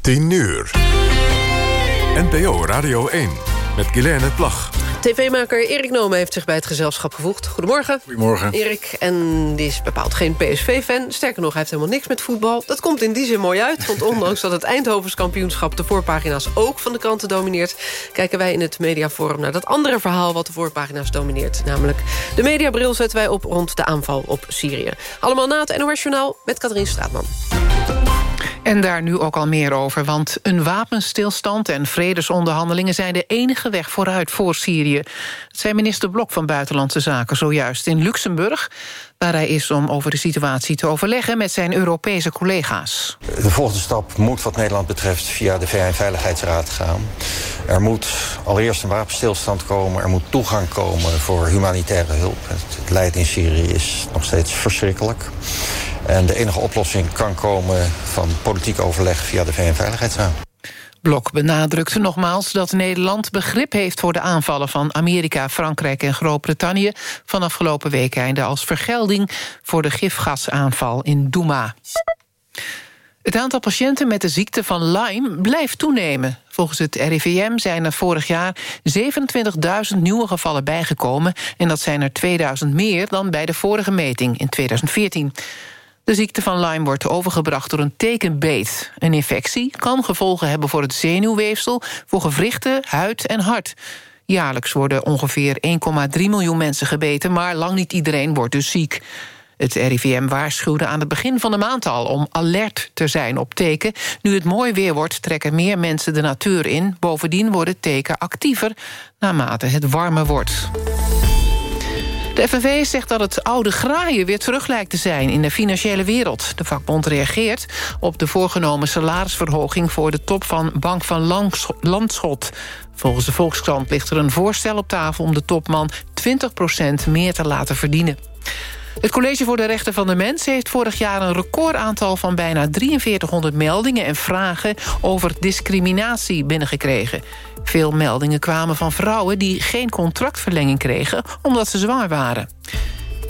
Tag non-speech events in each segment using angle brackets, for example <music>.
10 uur. NPO Radio 1 met Guilaine Plag. TV-maker Erik Nome heeft zich bij het gezelschap gevoegd. Goedemorgen. Goedemorgen. Erik, en die is bepaald geen PSV-fan. Sterker nog, hij heeft helemaal niks met voetbal. Dat komt in die zin mooi uit, want ondanks dat het Eindhovens kampioenschap... de voorpagina's ook van de kranten domineert... kijken wij in het Mediaforum naar dat andere verhaal... wat de voorpagina's domineert. Namelijk de mediabril zetten wij op rond de aanval op Syrië. Allemaal na het NOS Journaal met Katrien Straatman. En daar nu ook al meer over, want een wapenstilstand en vredesonderhandelingen zijn de enige weg vooruit voor Syrië. Dat zei minister Blok van Buitenlandse Zaken zojuist in Luxemburg, waar hij is om over de situatie te overleggen met zijn Europese collega's. De volgende stap moet wat Nederland betreft via de VN-veiligheidsraad gaan. Er moet allereerst een wapenstilstand komen, er moet toegang komen voor humanitaire hulp. Het lijden in Syrië is nog steeds verschrikkelijk. En de enige oplossing kan komen van politiek overleg via de VN-veiligheidsraad. Blok benadrukte nogmaals dat Nederland begrip heeft voor de aanvallen van Amerika, Frankrijk en Groot-Brittannië van afgelopen weekende als vergelding voor de gifgasaanval in Douma. Het aantal patiënten met de ziekte van Lyme blijft toenemen. Volgens het RIVM zijn er vorig jaar 27.000 nieuwe gevallen bijgekomen... en dat zijn er 2000 meer dan bij de vorige meting in 2014. De ziekte van Lyme wordt overgebracht door een tekenbeet. Een infectie kan gevolgen hebben voor het zenuwweefsel... voor gewrichten, huid en hart. Jaarlijks worden ongeveer 1,3 miljoen mensen gebeten... maar lang niet iedereen wordt dus ziek. Het RIVM waarschuwde aan het begin van de maand al... om alert te zijn op teken. Nu het mooi weer wordt, trekken meer mensen de natuur in. Bovendien worden teken actiever naarmate het warmer wordt. De FNV zegt dat het oude graaien weer terug lijkt te zijn in de financiële wereld. De vakbond reageert op de voorgenomen salarisverhoging... voor de top van Bank van Landschot. Volgens de Volkskrant ligt er een voorstel op tafel... om de topman 20% meer te laten verdienen. Het College voor de Rechten van de Mens heeft vorig jaar een recordaantal van bijna 4300 meldingen en vragen over discriminatie binnengekregen. Veel meldingen kwamen van vrouwen die geen contractverlenging kregen omdat ze zwanger waren.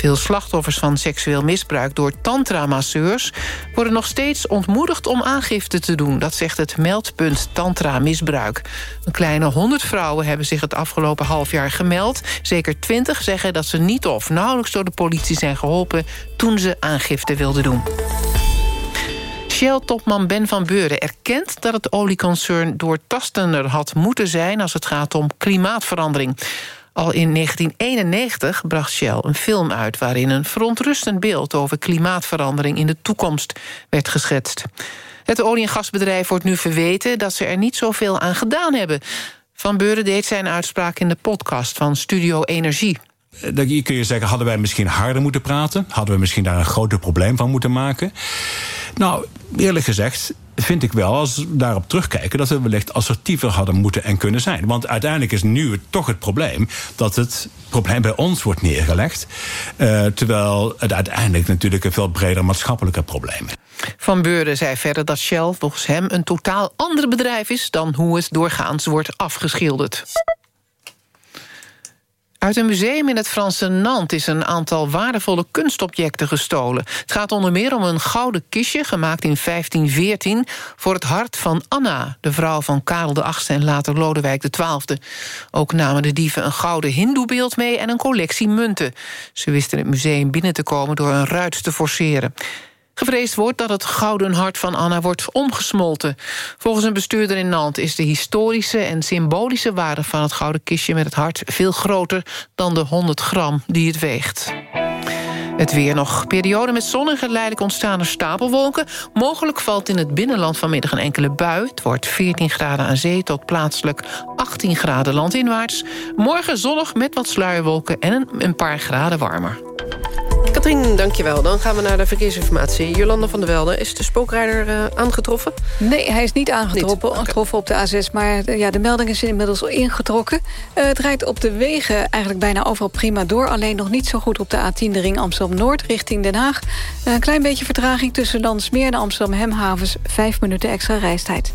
Veel slachtoffers van seksueel misbruik door tantra-masseurs... worden nog steeds ontmoedigd om aangifte te doen. Dat zegt het meldpunt tantra-misbruik. Een kleine 100 vrouwen hebben zich het afgelopen half jaar gemeld. Zeker 20 zeggen dat ze niet of nauwelijks door de politie zijn geholpen... toen ze aangifte wilden doen. Shell-topman Ben van Beuren erkent dat het olieconcern doortastender had moeten zijn als het gaat om klimaatverandering. Al in 1991 bracht Shell een film uit... waarin een verontrustend beeld over klimaatverandering in de toekomst werd geschetst. Het olie- en gasbedrijf wordt nu verweten dat ze er niet zoveel aan gedaan hebben. Van Beuren deed zijn uitspraak in de podcast van Studio Energie. Eh, hier kun je zeggen, hadden wij misschien harder moeten praten? Hadden we misschien daar een groter probleem van moeten maken? Nou, eerlijk gezegd vind ik wel, als we daarop terugkijken... dat we wellicht assertiever hadden moeten en kunnen zijn. Want uiteindelijk is nu toch het probleem... dat het probleem bij ons wordt neergelegd... Uh, terwijl het uiteindelijk natuurlijk een veel breder maatschappelijke probleem is. Van Beurden zei verder dat Shell volgens hem een totaal ander bedrijf is... dan hoe het doorgaans wordt afgeschilderd. Uit een museum in het Franse Nantes is een aantal waardevolle kunstobjecten gestolen. Het gaat onder meer om een gouden kistje, gemaakt in 1514... voor het hart van Anna, de vrouw van Karel VIII en later Lodewijk XII. Ook namen de dieven een gouden hindoebeeld mee en een collectie munten. Ze wisten het museum binnen te komen door een ruit te forceren. Gevreesd wordt dat het gouden hart van Anna wordt omgesmolten. Volgens een bestuurder in Nantes is de historische en symbolische waarde van het gouden kistje met het hart veel groter dan de 100 gram die het weegt. Het weer nog. Periode met zon en geleidelijk ontstaan er stapelwolken. Mogelijk valt in het binnenland vanmiddag een enkele bui. Het wordt 14 graden aan zee tot plaatselijk 18 graden landinwaarts. Morgen zonnig met wat sluierwolken en een paar graden warmer. Katrien, dankjewel. Dan gaan we naar de verkeersinformatie. Jolanda van der Velde, is de spookrijder uh, aangetroffen? Nee, hij is niet aangetroffen, aangetroffen op de A6. Maar de, ja, de melding is inmiddels ingetrokken. Uh, het rijdt op de wegen eigenlijk bijna overal prima door. Alleen nog niet zo goed op de A10, de ring Amsterdam-Noord, richting Den Haag. Uh, een klein beetje vertraging tussen Landsmeer en Amsterdam-Hemhavens. Vijf minuten extra reistijd.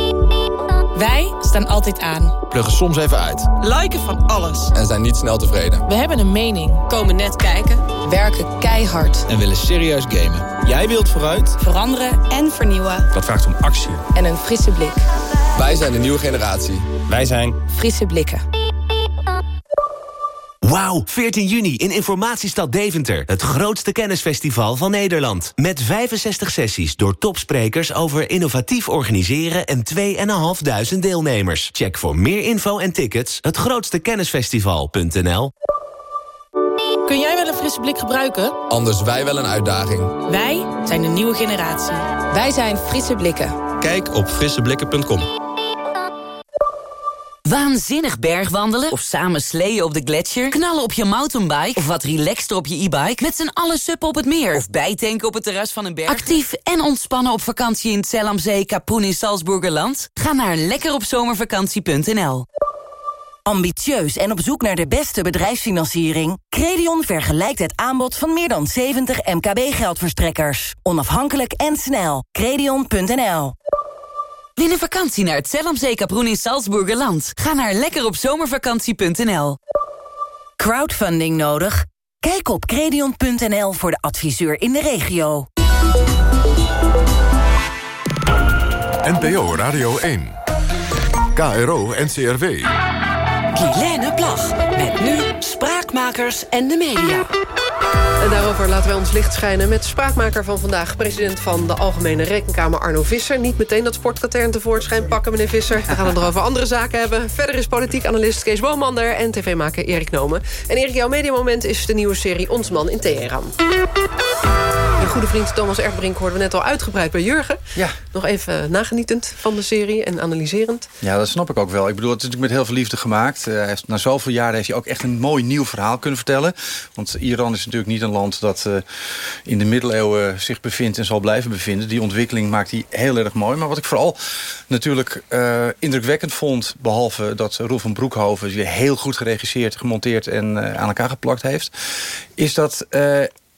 Wij staan altijd aan. Pluggen soms even uit. Liken van alles. En zijn niet snel tevreden. We hebben een mening. Komen net kijken. Werken keihard. En willen serieus gamen. Jij wilt vooruit. Veranderen en vernieuwen. Dat vraagt om actie. En een frisse blik. Wij zijn de nieuwe generatie. Wij zijn... Frisse blikken. Wauw, 14 juni in Informatiestad Deventer. Het grootste kennisfestival van Nederland. Met 65 sessies door topsprekers over innovatief organiseren... en 2.500 deelnemers. Check voor meer info en tickets hetgrootstekennisfestival.nl Kun jij wel een frisse blik gebruiken? Anders wij wel een uitdaging. Wij zijn de nieuwe generatie. Wij zijn Frisse Blikken. Kijk op frisseblikken.com. Waanzinnig bergwandelen of samen sleeën op de gletsjer... knallen op je mountainbike of wat relaxter op je e-bike... met z'n allen suppen op het meer of bijtanken op het terras van een berg. Actief en ontspannen op vakantie in het Zellamzee, Kapoen in Salzburgerland? Ga naar lekkeropzomervakantie.nl. Ambitieus en op zoek naar de beste bedrijfsfinanciering? Credion vergelijkt het aanbod van meer dan 70 MKB-geldverstrekkers. Onafhankelijk en snel. Credion.nl Win een vakantie naar het Zellamzee Kaproen in Salzburgerland. Ga naar lekkeropzomervakantie.nl. Crowdfunding nodig? Kijk op credion.nl voor de adviseur in de regio. NPO Radio 1. KRO NCRW. Guilaine Plag. Met nu Spraakmakers en de media. En daarover laten wij ons licht schijnen met spraakmaker van vandaag... president van de Algemene Rekenkamer Arno Visser. Niet meteen dat sportkatern tevoorschijn pakken, meneer Visser. We gaan het nog over andere zaken hebben. Verder is politiek analist Kees Boonmander en tv-maker Erik Nomen. En Erik, jouw mediamoment is de nieuwe serie Ons Man in Teheran. Je goede vriend Thomas Erbrink hoorden we net al uitgebreid bij Jurgen. Ja. Nog even nagenietend van de serie en analyserend. Ja, dat snap ik ook wel. Ik bedoel, het is natuurlijk met heel veel liefde gemaakt. Uh, na zoveel jaren heeft hij ook echt een mooi nieuw verhaal kunnen vertellen. Want Iran is natuurlijk niet een land dat uh, in de middeleeuwen zich bevindt en zal blijven bevinden. Die ontwikkeling maakt hij heel erg mooi. Maar wat ik vooral natuurlijk uh, indrukwekkend vond... behalve dat Roel van Broekhoven weer heel goed geregisseerd, gemonteerd... en aan elkaar geplakt heeft... is dat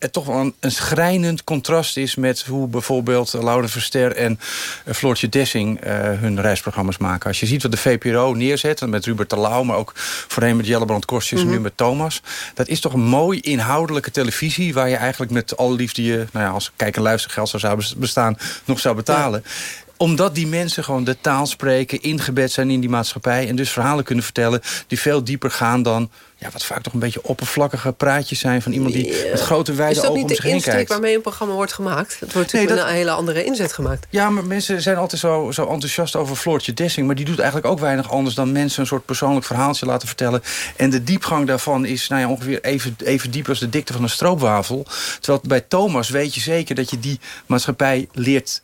het toch wel een, een, schrijnend contrast is... met hoe bijvoorbeeld Laura Verster en uh, Floortje Dessing uh, hun reisprogramma's maken. Als je ziet wat de VPRO neerzet, met Rubert de Lauw... maar ook voorheen met Jellebrand mm -hmm. en nu met Thomas... dat is toch een mooi inhoudelijke televisie... waar je eigenlijk met alle liefde je, nou ja, als kijk- en luistergeld zou bestaan... nog zou betalen. Ja omdat die mensen gewoon de taal spreken, ingebed zijn in die maatschappij... en dus verhalen kunnen vertellen die veel dieper gaan dan... Ja, wat vaak toch een beetje oppervlakkige praatjes zijn... van iemand die met grote wijde ogen om zich heen kijkt. Is dat niet de insteek waarmee een programma wordt gemaakt? Het wordt natuurlijk nee, dat... een hele andere inzet gemaakt. Ja, maar mensen zijn altijd zo, zo enthousiast over Floortje Dessing... maar die doet eigenlijk ook weinig anders dan mensen... een soort persoonlijk verhaaltje laten vertellen. En de diepgang daarvan is nou ja, ongeveer even, even diep als de dikte van een stroopwafel. Terwijl bij Thomas weet je zeker dat je die maatschappij leert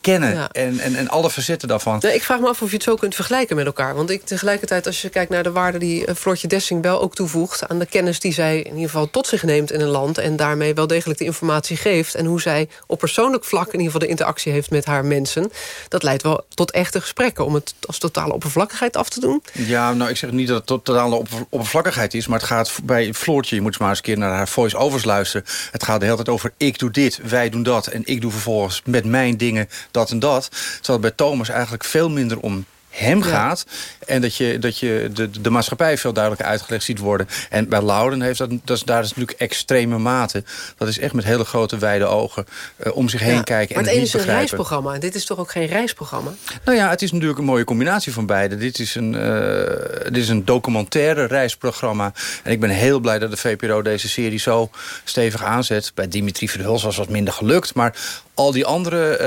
kennen ja. en, en, en alle facetten daarvan. Nee, ik vraag me af of je het zo kunt vergelijken met elkaar. Want ik tegelijkertijd, als je kijkt naar de waarde die uh, Floortje Dessing wel ook toevoegt... aan de kennis die zij in ieder geval tot zich neemt in een land... en daarmee wel degelijk de informatie geeft... en hoe zij op persoonlijk vlak in ieder geval de interactie heeft met haar mensen... dat leidt wel tot echte gesprekken om het als totale oppervlakkigheid af te doen. Ja, nou, ik zeg niet dat het totale oppervlakkigheid is... maar het gaat bij Floortje, je moet maar eens een keer naar haar voice-overs luisteren... het gaat de hele tijd over ik doe dit, wij doen dat... en ik doe vervolgens met mijn dingen dat en dat. Terwijl het bij Thomas eigenlijk veel minder om hem ja. gaat. En dat je, dat je de, de maatschappij veel duidelijker uitgelegd ziet worden. En bij Louden heeft dat, dat is, daar is natuurlijk extreme mate. Dat is echt met hele grote wijde ogen uh, om zich heen ja, kijken. Maar en het, een is een reisprogramma. Dit is toch ook geen reisprogramma? Nou ja, het is natuurlijk een mooie combinatie van beide. Dit is een, uh, dit is een documentaire reisprogramma. En ik ben heel blij dat de VPRO deze serie zo stevig aanzet. Bij Dimitri Verhulst was wat minder gelukt. Maar al die andere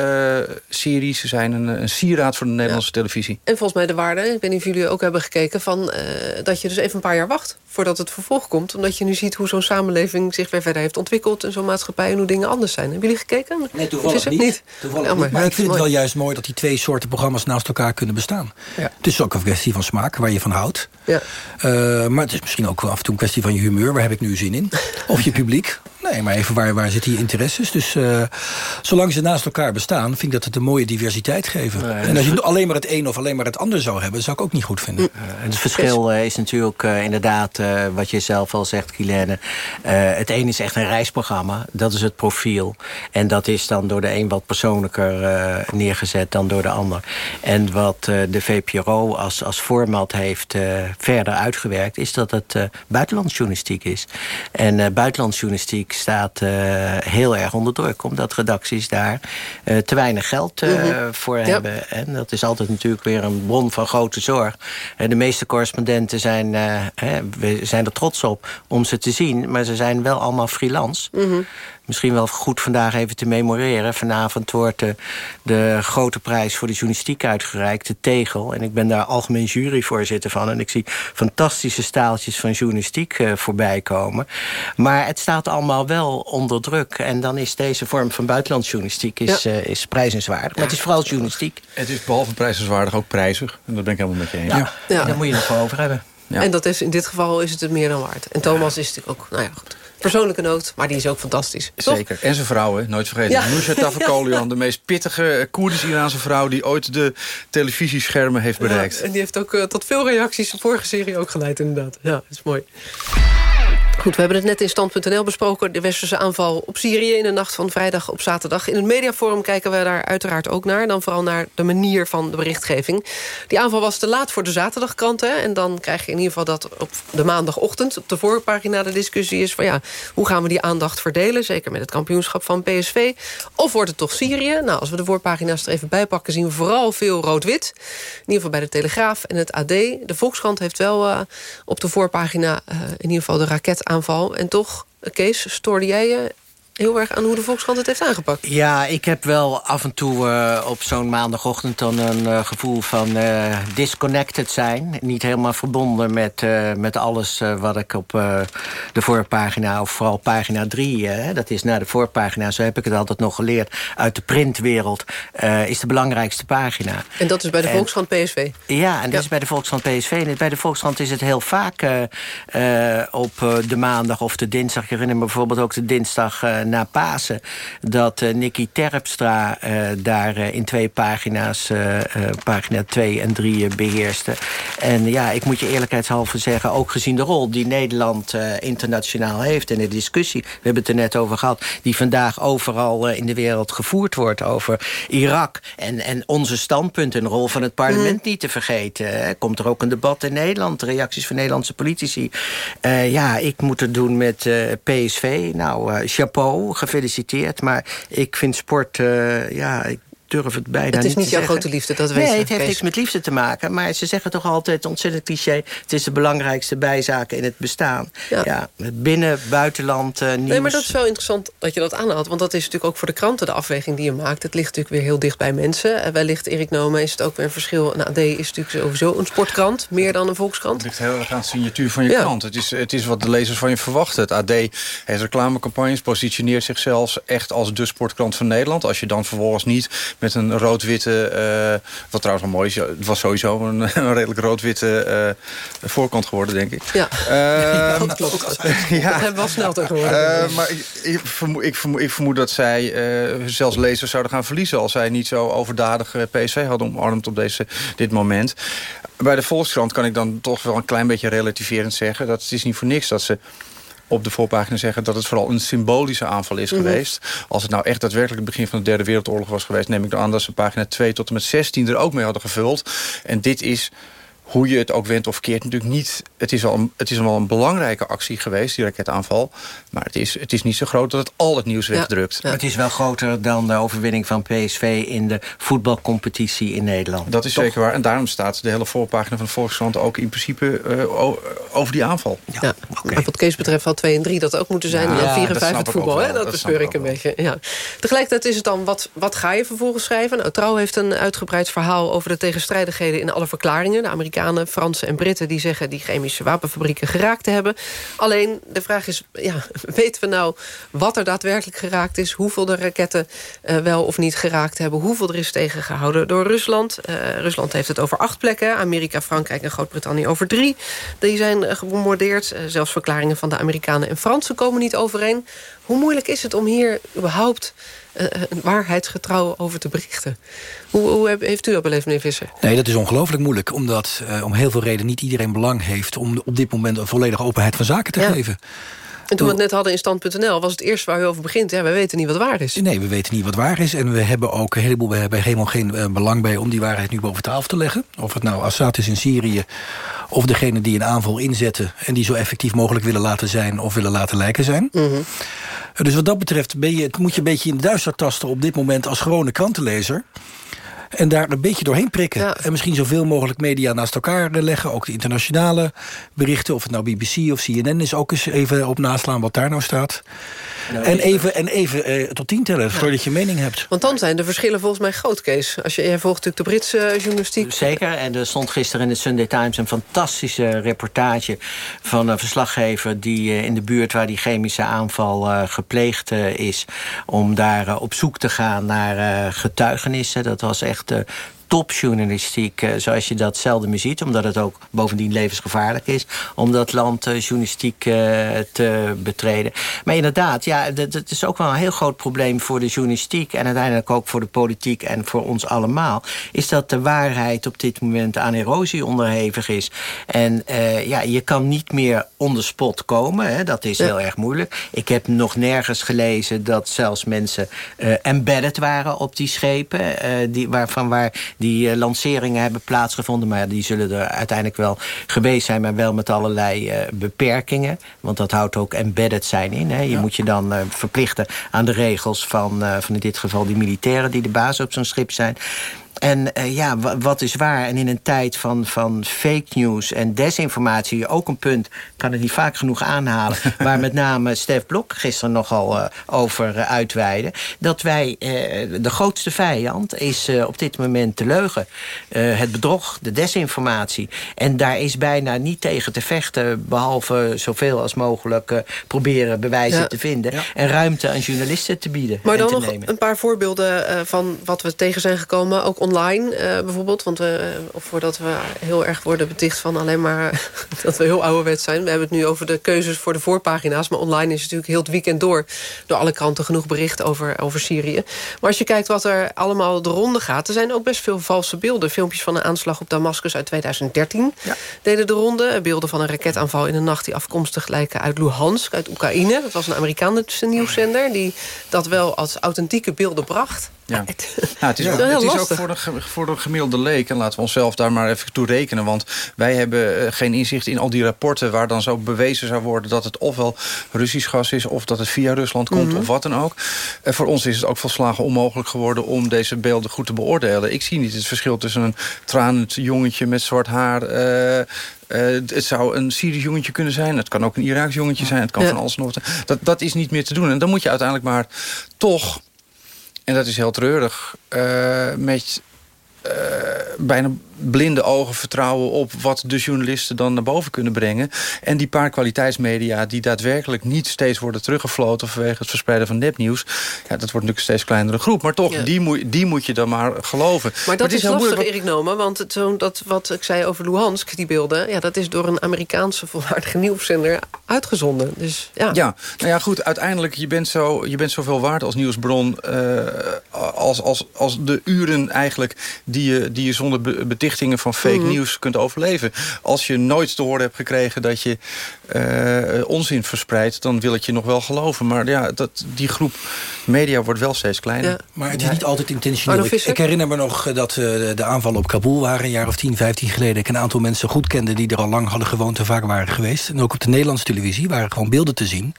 uh, series zijn een, een, sieraad voor de Nederlandse televisie. En volgens mij de waarde, ik weet niet of jullie ook hebben gekeken... Van, uh, dat je dus even een paar jaar wacht voordat het vervolg komt. Omdat je nu ziet hoe zo'n samenleving zich weer verder heeft ontwikkeld... en zo'n maatschappij en hoe dingen anders zijn. Hebben jullie gekeken? Nee, toevallig niet. niet. Toevallig ja, maar, niet. maar ik vind het wel juist mooi dat die twee soorten programma's naast elkaar kunnen bestaan. Ja. Het is ook een kwestie van smaak, waar je van houdt. Ja. Uh, maar het is misschien ook af en toe een kwestie van je humeur. Waar heb ik nu zin in? <laughs> Of je publiek. Nee, maar even waar, waar zitten die interesses? Dus uh, zolang ze naast elkaar bestaan... vind ik dat het een mooie diversiteit geven. en als je alleen maar het een of alleen maar het ander zou hebben... zou ik ook niet goed vinden. Uh, het verschil uh, is natuurlijk inderdaad... wat je zelf al zegt, Guilaine. het een is echt een reisprogramma. Dat is het profiel. En dat is dan door de een wat persoonlijker neergezet... dan door de ander. En wat de VPRO als, als format heeft verder uitgewerkt... is dat het buitenlandsjournalistiek is. En buitenlandsjournalistiek staat uh, heel erg onder druk. Omdat redacties daar uh, te weinig geld uh, mm -hmm. voor ja. hebben. En dat is altijd natuurlijk weer een bron van grote zorg. de meeste correspondenten zijn, we zijn er trots op om ze te zien. Maar ze zijn wel allemaal freelance. -hmm misschien wel goed vandaag even te memoreren. Vanavond wordt de, de grote prijs voor de journalistiek uitgereikt, de Tegel. En ik ben daar algemeen juryvoorzitter van. En ik zie fantastische staaltjes van journalistiek uh, voorbij komen. Maar het staat allemaal wel onder druk. En dan is deze vorm van buitenlandsjournalistiek is, ja. uh, is prijzenswaardig. Maar het is vooral journalistiek. Het is behalve prijzenswaardig ook prijzig. En dat ben ik helemaal met je eens. Ja, ja. daar moet je het nog over hebben. Ja. En dat is, in dit geval is het het meer dan waard. En Thomas is natuurlijk ook, nou ja, goed persoonlijke noot, maar die is ook fantastisch. Zeker. En zijn vrouw, hè? nooit vergeten. Ja. Nusha <laughs> Tavakolian, de meest pittige Koerdisch-Iraanse vrouw... die ooit de televisieschermen heeft bereikt. Ja, en die heeft ook uh, tot veel reacties de vorige serie ook geleid, inderdaad. Ja, dat is mooi. Goed, we hebben het net in Stand.nl besproken. De westerse aanval op Syrië in de nacht van vrijdag op zaterdag. In het mediaforum kijken we daar uiteraard ook naar. Dan vooral naar de manier van de berichtgeving. Die aanval was te laat voor de zaterdagkranten. En dan krijg je in ieder geval dat op de maandagochtend... op de voorpagina de discussie is van ja, hoe gaan we die aandacht verdelen? Zeker met het kampioenschap van PSV. Of wordt het toch Syrië? Nou, als we de voorpagina's er even bij pakken... zien we vooral veel rood-wit. In ieder geval bij de Telegraaf en het AD. De Volkskrant heeft wel uh, op de voorpagina... Uh, in ieder geval de raket aanval. En toch, Kees, stoorde jij je heel erg aan hoe de Volkskrant het heeft aangepakt. Ja, ik heb wel af en toe uh, op zo'n maandagochtend dan een uh, gevoel van uh, disconnected zijn. Niet helemaal verbonden met, met alles wat ik op de voorpagina, of vooral pagina 3, dat is naar de voorpagina, zo heb ik het altijd nog geleerd, uit de printwereld, is de belangrijkste pagina. En dat is bij de Volkskrant PSV? Ja, en dat ja. is bij de Volkskrant PSV. En bij de Volkskrant is het heel vaak op de maandag of de dinsdag. Ik herinner me bijvoorbeeld ook de dinsdag na Pasen... dat uh, Nicky Terpstra uh, daar in twee pagina's, pagina 2 en 3, beheerste. En ja, ik moet je eerlijkheidshalve zeggen... ook gezien de rol die Nederland internationaal heeft... en de discussie, we hebben het er net over gehad... die vandaag overal in de wereld gevoerd wordt over Irak... en, en onze standpunt en rol van het parlement mm. niet te vergeten. Komt er ook een debat in Nederland, reacties van Nederlandse politici. ja, ik moet het doen met PSV. Nou, chapeau gefeliciteerd. Maar ik vind sport, uh, ja, ik durf het bijna Het is niet, jouw grote liefde, dat weet Nee, het heeft niks met liefde te maken. Maar ze zeggen toch altijd, ontzettend cliché... het is de belangrijkste bijzaak in het bestaan. Ja, ja binnen, buitenland, uh, nieuws. Nee, maar dat is wel interessant dat je dat aanhaalt. Want dat is natuurlijk ook voor de kranten de afweging die je maakt. Het ligt natuurlijk weer heel dicht bij mensen. En wellicht, Erik Nome, is het ook weer een verschil. Een AD is natuurlijk sowieso een sportkrant, meer dan een volkskrant. Het ligt heel erg aan de signatuur van je ja. krant. Het is, het is wat de lezers van je verwachten. Het AD heeft reclamecampagnes, positioneert zichzelf echt als de sportkrant van Nederland. Als je dan vervolgens niet met een rood-witte... Uh, wat trouwens wel mooi is, het was sowieso een, <laughs> een redelijk rood-witte uh, voorkant geworden, denk ik. Ja, <laughs> uh, dat klopt. <laughs> ja. Dat hebben we wel snel tegenwoordig. maar ik, ik, vermoed, ik, vermoed, ik, vermoed, dat zij zelfs lezers zouden gaan verliezen... als zij niet zo overdadig PSV hadden omarmd op deze, dit moment. Bij de Volkskrant kan ik dan toch wel een klein beetje relativerend zeggen... dat het is niet voor niks dat ze op de voorpagina zeggen dat het vooral een symbolische aanval is mm -hmm. geweest. Als het nou echt daadwerkelijk het begin van de derde wereldoorlog was geweest... neem ik dan aan dat ze pagina 2 tot en met 16 er ook mee hadden gevuld. En dit is hoe je het ook went of keert, natuurlijk niet... Het is, al, het is wel een belangrijke actie geweest, die raketaanval. Maar het is, het is niet zo groot dat het al het nieuws wegdrukt. Het is wel groter dan de overwinning van PSV... in de voetbalcompetitie in Nederland. Dat is zeker waar. En daarom staat de hele voorpagina van de Volkskrant... ook in principe uh, over die aanval. Ja, ja. Okay. wat Kees betreft had 2 en 3 dat ook moeten zijn. Ja, en 4 en 5 het voetbal, hè? dat, dat bespeur ik een beetje. Ja. Tegelijkertijd is het dan, wat, wat ga je vervolgens schrijven? Nou, Trouw heeft een uitgebreid verhaal over de tegenstrijdigheden... in alle verklaringen. De Amerikanen, Fransen en Britten die zeggen... die chemische wapenfabrieken geraakt te hebben. Alleen, de vraag is, ja, <laughs> weten we nou wat er daadwerkelijk geraakt is... hoeveel de raketten uh, wel of niet geraakt hebben... hoeveel er is tegengehouden door Rusland. Uh, Rusland heeft het over acht plekken. Amerika, Frankrijk en Groot-Brittannië over drie. Die zijn uh, gebombardeerd. zelfs verklaringen van de Amerikanen en Fransen komen niet overeen. Hoe moeilijk is het om hier überhaupt uh, waarheidsgetrouw over te berichten? Hoe, hoe, heeft u dat beleefd, meneer Visser? Nee, dat is ongelooflijk moeilijk. Omdat uh, om heel veel redenen niet iedereen belang heeft... om op dit moment een volledige openheid van zaken te ja. geven. En toen we het net hadden in stand.nl... was het eerste waar u over begint. Ja, we weten niet wat waar is. Nee, we weten niet wat waar is. En we hebben ook een heleboel... we hebben helemaal geen uh, belang bij om die waarheid nu boven tafel te leggen. Of het nou Assad is in Syrië... of degene die een aanval inzetten... en die zo effectief mogelijk willen laten zijn... of willen laten lijken zijn. Mm -hmm. Dus wat dat betreft ben je, moet je een beetje in de duister tasten... op dit moment als gewone krantenlezer. En daar een beetje doorheen prikken. Ja. En misschien zoveel mogelijk media naast elkaar leggen. Ook de internationale berichten. Of het nou BBC of CNN is. Ook eens even op naslaan wat daar nou staat. Nou, en even, en even eh, tot tien tellen, ja. voordat je mening hebt. Want dan zijn de verschillen volgens mij groot, Kees. Als je, jij volgt natuurlijk de Britse uh, journalistiek. Zeker, en er stond gisteren in de Sunday Times... een fantastische reportage van een verslaggever... die uh, in de buurt waar die chemische aanval uh, gepleegd is... om daar op zoek te gaan naar getuigenissen. Dat was echt topjournalistiek uh, zoals je dat zelden meer ziet. Omdat het ook bovendien levensgevaarlijk is om dat land uh, journalistiek uh, te betreden. Maar inderdaad, ja, dat is ook wel een heel groot probleem voor de journalistiek... en uiteindelijk ook voor de politiek en voor ons allemaal... is dat de waarheid op dit moment aan erosie onderhevig is. En ja, je kan niet meer onder spot komen. Hè, dat is heel erg moeilijk. Ik heb nog nergens gelezen dat zelfs mensen embedded waren op die schepen... die, waarvan waar die uh, lanceringen hebben plaatsgevonden. Maar die zullen er uiteindelijk wel geweest zijn. Maar wel met allerlei uh, beperkingen. Want dat houdt ook embedded zijn in. Hè. Je ja. moet je dan uh, verplichten aan de regels van, van in dit geval die militairen... die de baas op zo'n schip zijn. En uh, ja, wat is waar? En in een tijd van, van fake news en desinformatie... ook een punt, kan het niet vaak genoeg aanhalen... <laughs> waar met name Stef Blok gisteren nogal uh, over uh, uitweidde... dat wij, de grootste vijand is op dit moment de leugen. het bedrog, de desinformatie. En daar is bijna niet tegen te vechten... behalve zoveel als mogelijk proberen bewijzen ja. te vinden... Ja. en ruimte aan journalisten te bieden Maar dan nog een paar voorbeelden van wat we tegen zijn gekomen... ook online uh, bijvoorbeeld. Want we, uh, voordat we heel erg worden beticht van alleen maar <laughs> dat we heel ouderwets zijn. We hebben het nu over de keuzes voor de voorpagina's. Maar online is natuurlijk heel het weekend door door alle kranten genoeg bericht over, over Syrië. Maar als je kijkt wat er allemaal de ronde gaat... er zijn ook best veel valse beelden. Filmpjes van een aanslag op Damascus uit 2013 ja. deden de ronde. Beelden van een raketaanval in de nacht die afkomstig lijken uit Luhansk, uit Oekraïne. Dat was een Amerikaanse nieuwszender die dat wel als authentieke beelden bracht. Ja. Nou, het is, ook, het is ook voor, de, voor de gemiddelde leek. En laten we onszelf daar maar even toe rekenen. Want wij hebben uh, geen inzicht in al die rapporten... waar dan zo bewezen zou worden dat het ofwel Russisch gas is... of dat het via Rusland komt, mm -hmm. of wat dan ook. Uh, voor ons is het ook volslagen onmogelijk geworden... om deze beelden goed te beoordelen. Ik zie niet het verschil tussen een tranend jongetje met zwart haar... Uh, Uh, het zou een Syrisch jongetje kunnen zijn. Het kan ook een Iraaks jongetje zijn. Het kan ja. van alles nog. Dat, dat is niet meer te doen. En dan moet je uiteindelijk maar toch en dat is heel treurig, uh, met uh, bijna blinde ogen vertrouwen op wat de journalisten dan naar boven kunnen brengen. En die paar kwaliteitsmedia die daadwerkelijk niet steeds worden teruggefloten vanwege het verspreiden van nepnieuws. Ja, dat wordt natuurlijk een steeds kleinere groep. Maar toch, ja. die, moet, die moet je dan maar geloven. Maar dat maar is, is lastig, moeilijk... Erik Nomen. Want het, zo, dat, wat ik zei over Luhansk, die beelden... Ja, dat is door een Amerikaanse volwaardige nieuwszender uitgezonden. Dus, ja. ja, nou ja, goed. Uiteindelijk, je bent, zo, je bent zoveel waard als nieuwsbron... Uh, als, als, als de uren eigenlijk die je, die je zonder betichtingen van fake mm nieuws kunt overleven. Als je nooit te horen hebt gekregen dat je uh, onzin verspreidt... dan wil ik je nog wel geloven. Maar ja, dat, die groep media wordt wel steeds kleiner. Ja. Maar het is niet altijd intentioneel. Ik, ik, herinner me nog dat uh, de aanvallen op Kabul waren... een jaar of 10, 15 geleden. Ik een aantal mensen goed kende die er al lang hadden gewoond... en vaak waren geweest. En ook op de Nederlandse televisie waren gewoon beelden te zien...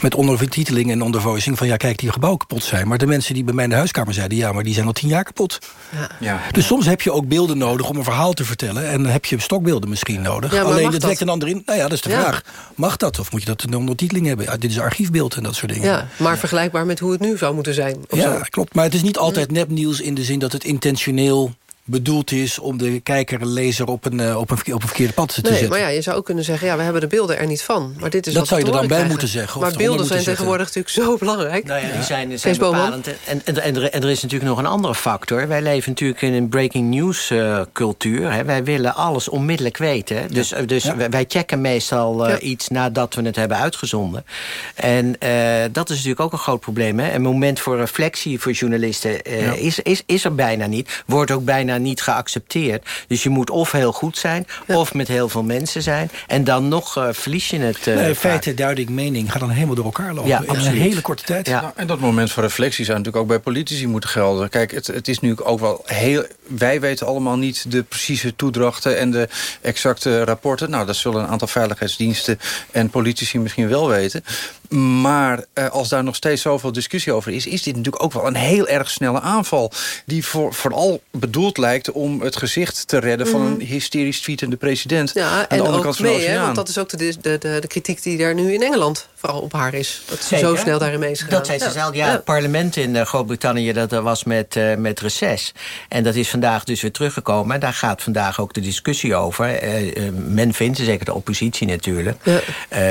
met ondertiteling en ondervoicing van... ja, kijk, die gebouwen kapot zijn. Maar de mensen die bij mij in de huiskamer zeiden... ja, maar die zijn al tien jaar kapot. Ja. Ja. Dus soms heb je ook beelden nodig om een verhaal te vertellen. En dan heb je stokbeelden misschien nodig. Alleen, het wekt een ander in. Nou ja, dat is de vraag. Mag dat? Of moet je dat een ondertiteling hebben? dit is archiefbeeld en dat soort dingen. Ja, maar vergelijkbaar met hoe het nu zou moeten zijn. ja, klopt. Maar het is niet altijd nepnieuws in de zin dat het intentioneel bedoeld is om de kijker en lezer op een, uh, op, een, op een verkeerde pad te nee, zetten. Maar ja, je zou ook kunnen zeggen, ja, we hebben de beelden er niet van. Maar dit is dat zou je er dan bij moeten zeggen. Maar beelden zijn tegenwoordig natuurlijk zo belangrijk. Nou ja, die zijn, zijn bepalend. En, en, en, er, en, er, is natuurlijk nog een andere factor. Wij leven natuurlijk in een breaking news uh, cultuur. Hè. Wij willen alles onmiddellijk weten. Dus, ja. dus wij checken meestal uh, iets nadat we het hebben uitgezonden. En dat is natuurlijk ook een groot probleem. Hè. Een moment voor reflectie voor journalisten is, is, is er bijna niet. Wordt ook bijna niet geaccepteerd. Dus je moet of heel goed zijn, of met heel veel mensen zijn. En dan nog uh, verlies je het. Uh, nee, feiten, duiding, mening gaan dan helemaal door elkaar lopen. Ja, in een hele korte tijd. Ja. Nou, en dat moment van reflectie zou natuurlijk ook bij politici moeten gelden. Kijk, het, het is nu ook wel heel... Wij weten allemaal niet de precieze toedrachten en de exacte rapporten. Nou, dat zullen een aantal veiligheidsdiensten en politici misschien wel weten. Maar uh, als daar nog steeds zoveel discussie over is... is dit natuurlijk ook wel een heel erg snelle aanval... die voor, vooral bedoeld lijkt om het gezicht te redden... van een mhm. hysterisch tweetende president ja, aan de andere kant van de oceaan. want dat is ook de, de, de, de, kritiek die daar nu in Engeland vooral op haar is. Dat ze zo snel daarin mee is gegaan. Dat zei ze zelf. Ja, het parlement in eh, Groot-Brittannië dat er was met, uh, met reces. En dat is vandaag dus weer teruggekomen. En daar gaat vandaag ook de discussie over. Uh, men vindt, zeker de oppositie natuurlijk... Ja.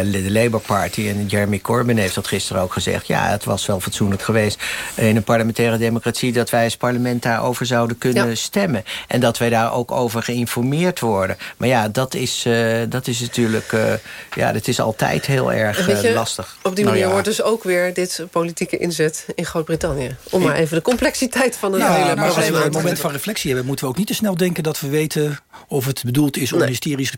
de Labour Party en Jeremy Corbyn heeft dat gisteren ook gezegd. Ja, het was wel fatsoenlijk geweest in een parlementaire democratie... dat wij als parlement daarover zouden kunnen stemmen. En dat wij daar ook over geïnformeerd worden. Maar ja, dat is, uh, dat is natuurlijk... Uh, ja, dat is altijd heel erg uh, lastig. Op die manier nou ja. wordt dus ook weer dit politieke inzet in Groot-Brittannië. Om maar even de complexiteit van het nou, hele maar probleem Als we een moment van reflectie hebben... moeten we ook niet te snel denken dat we weten... of het bedoeld is om een hysterisch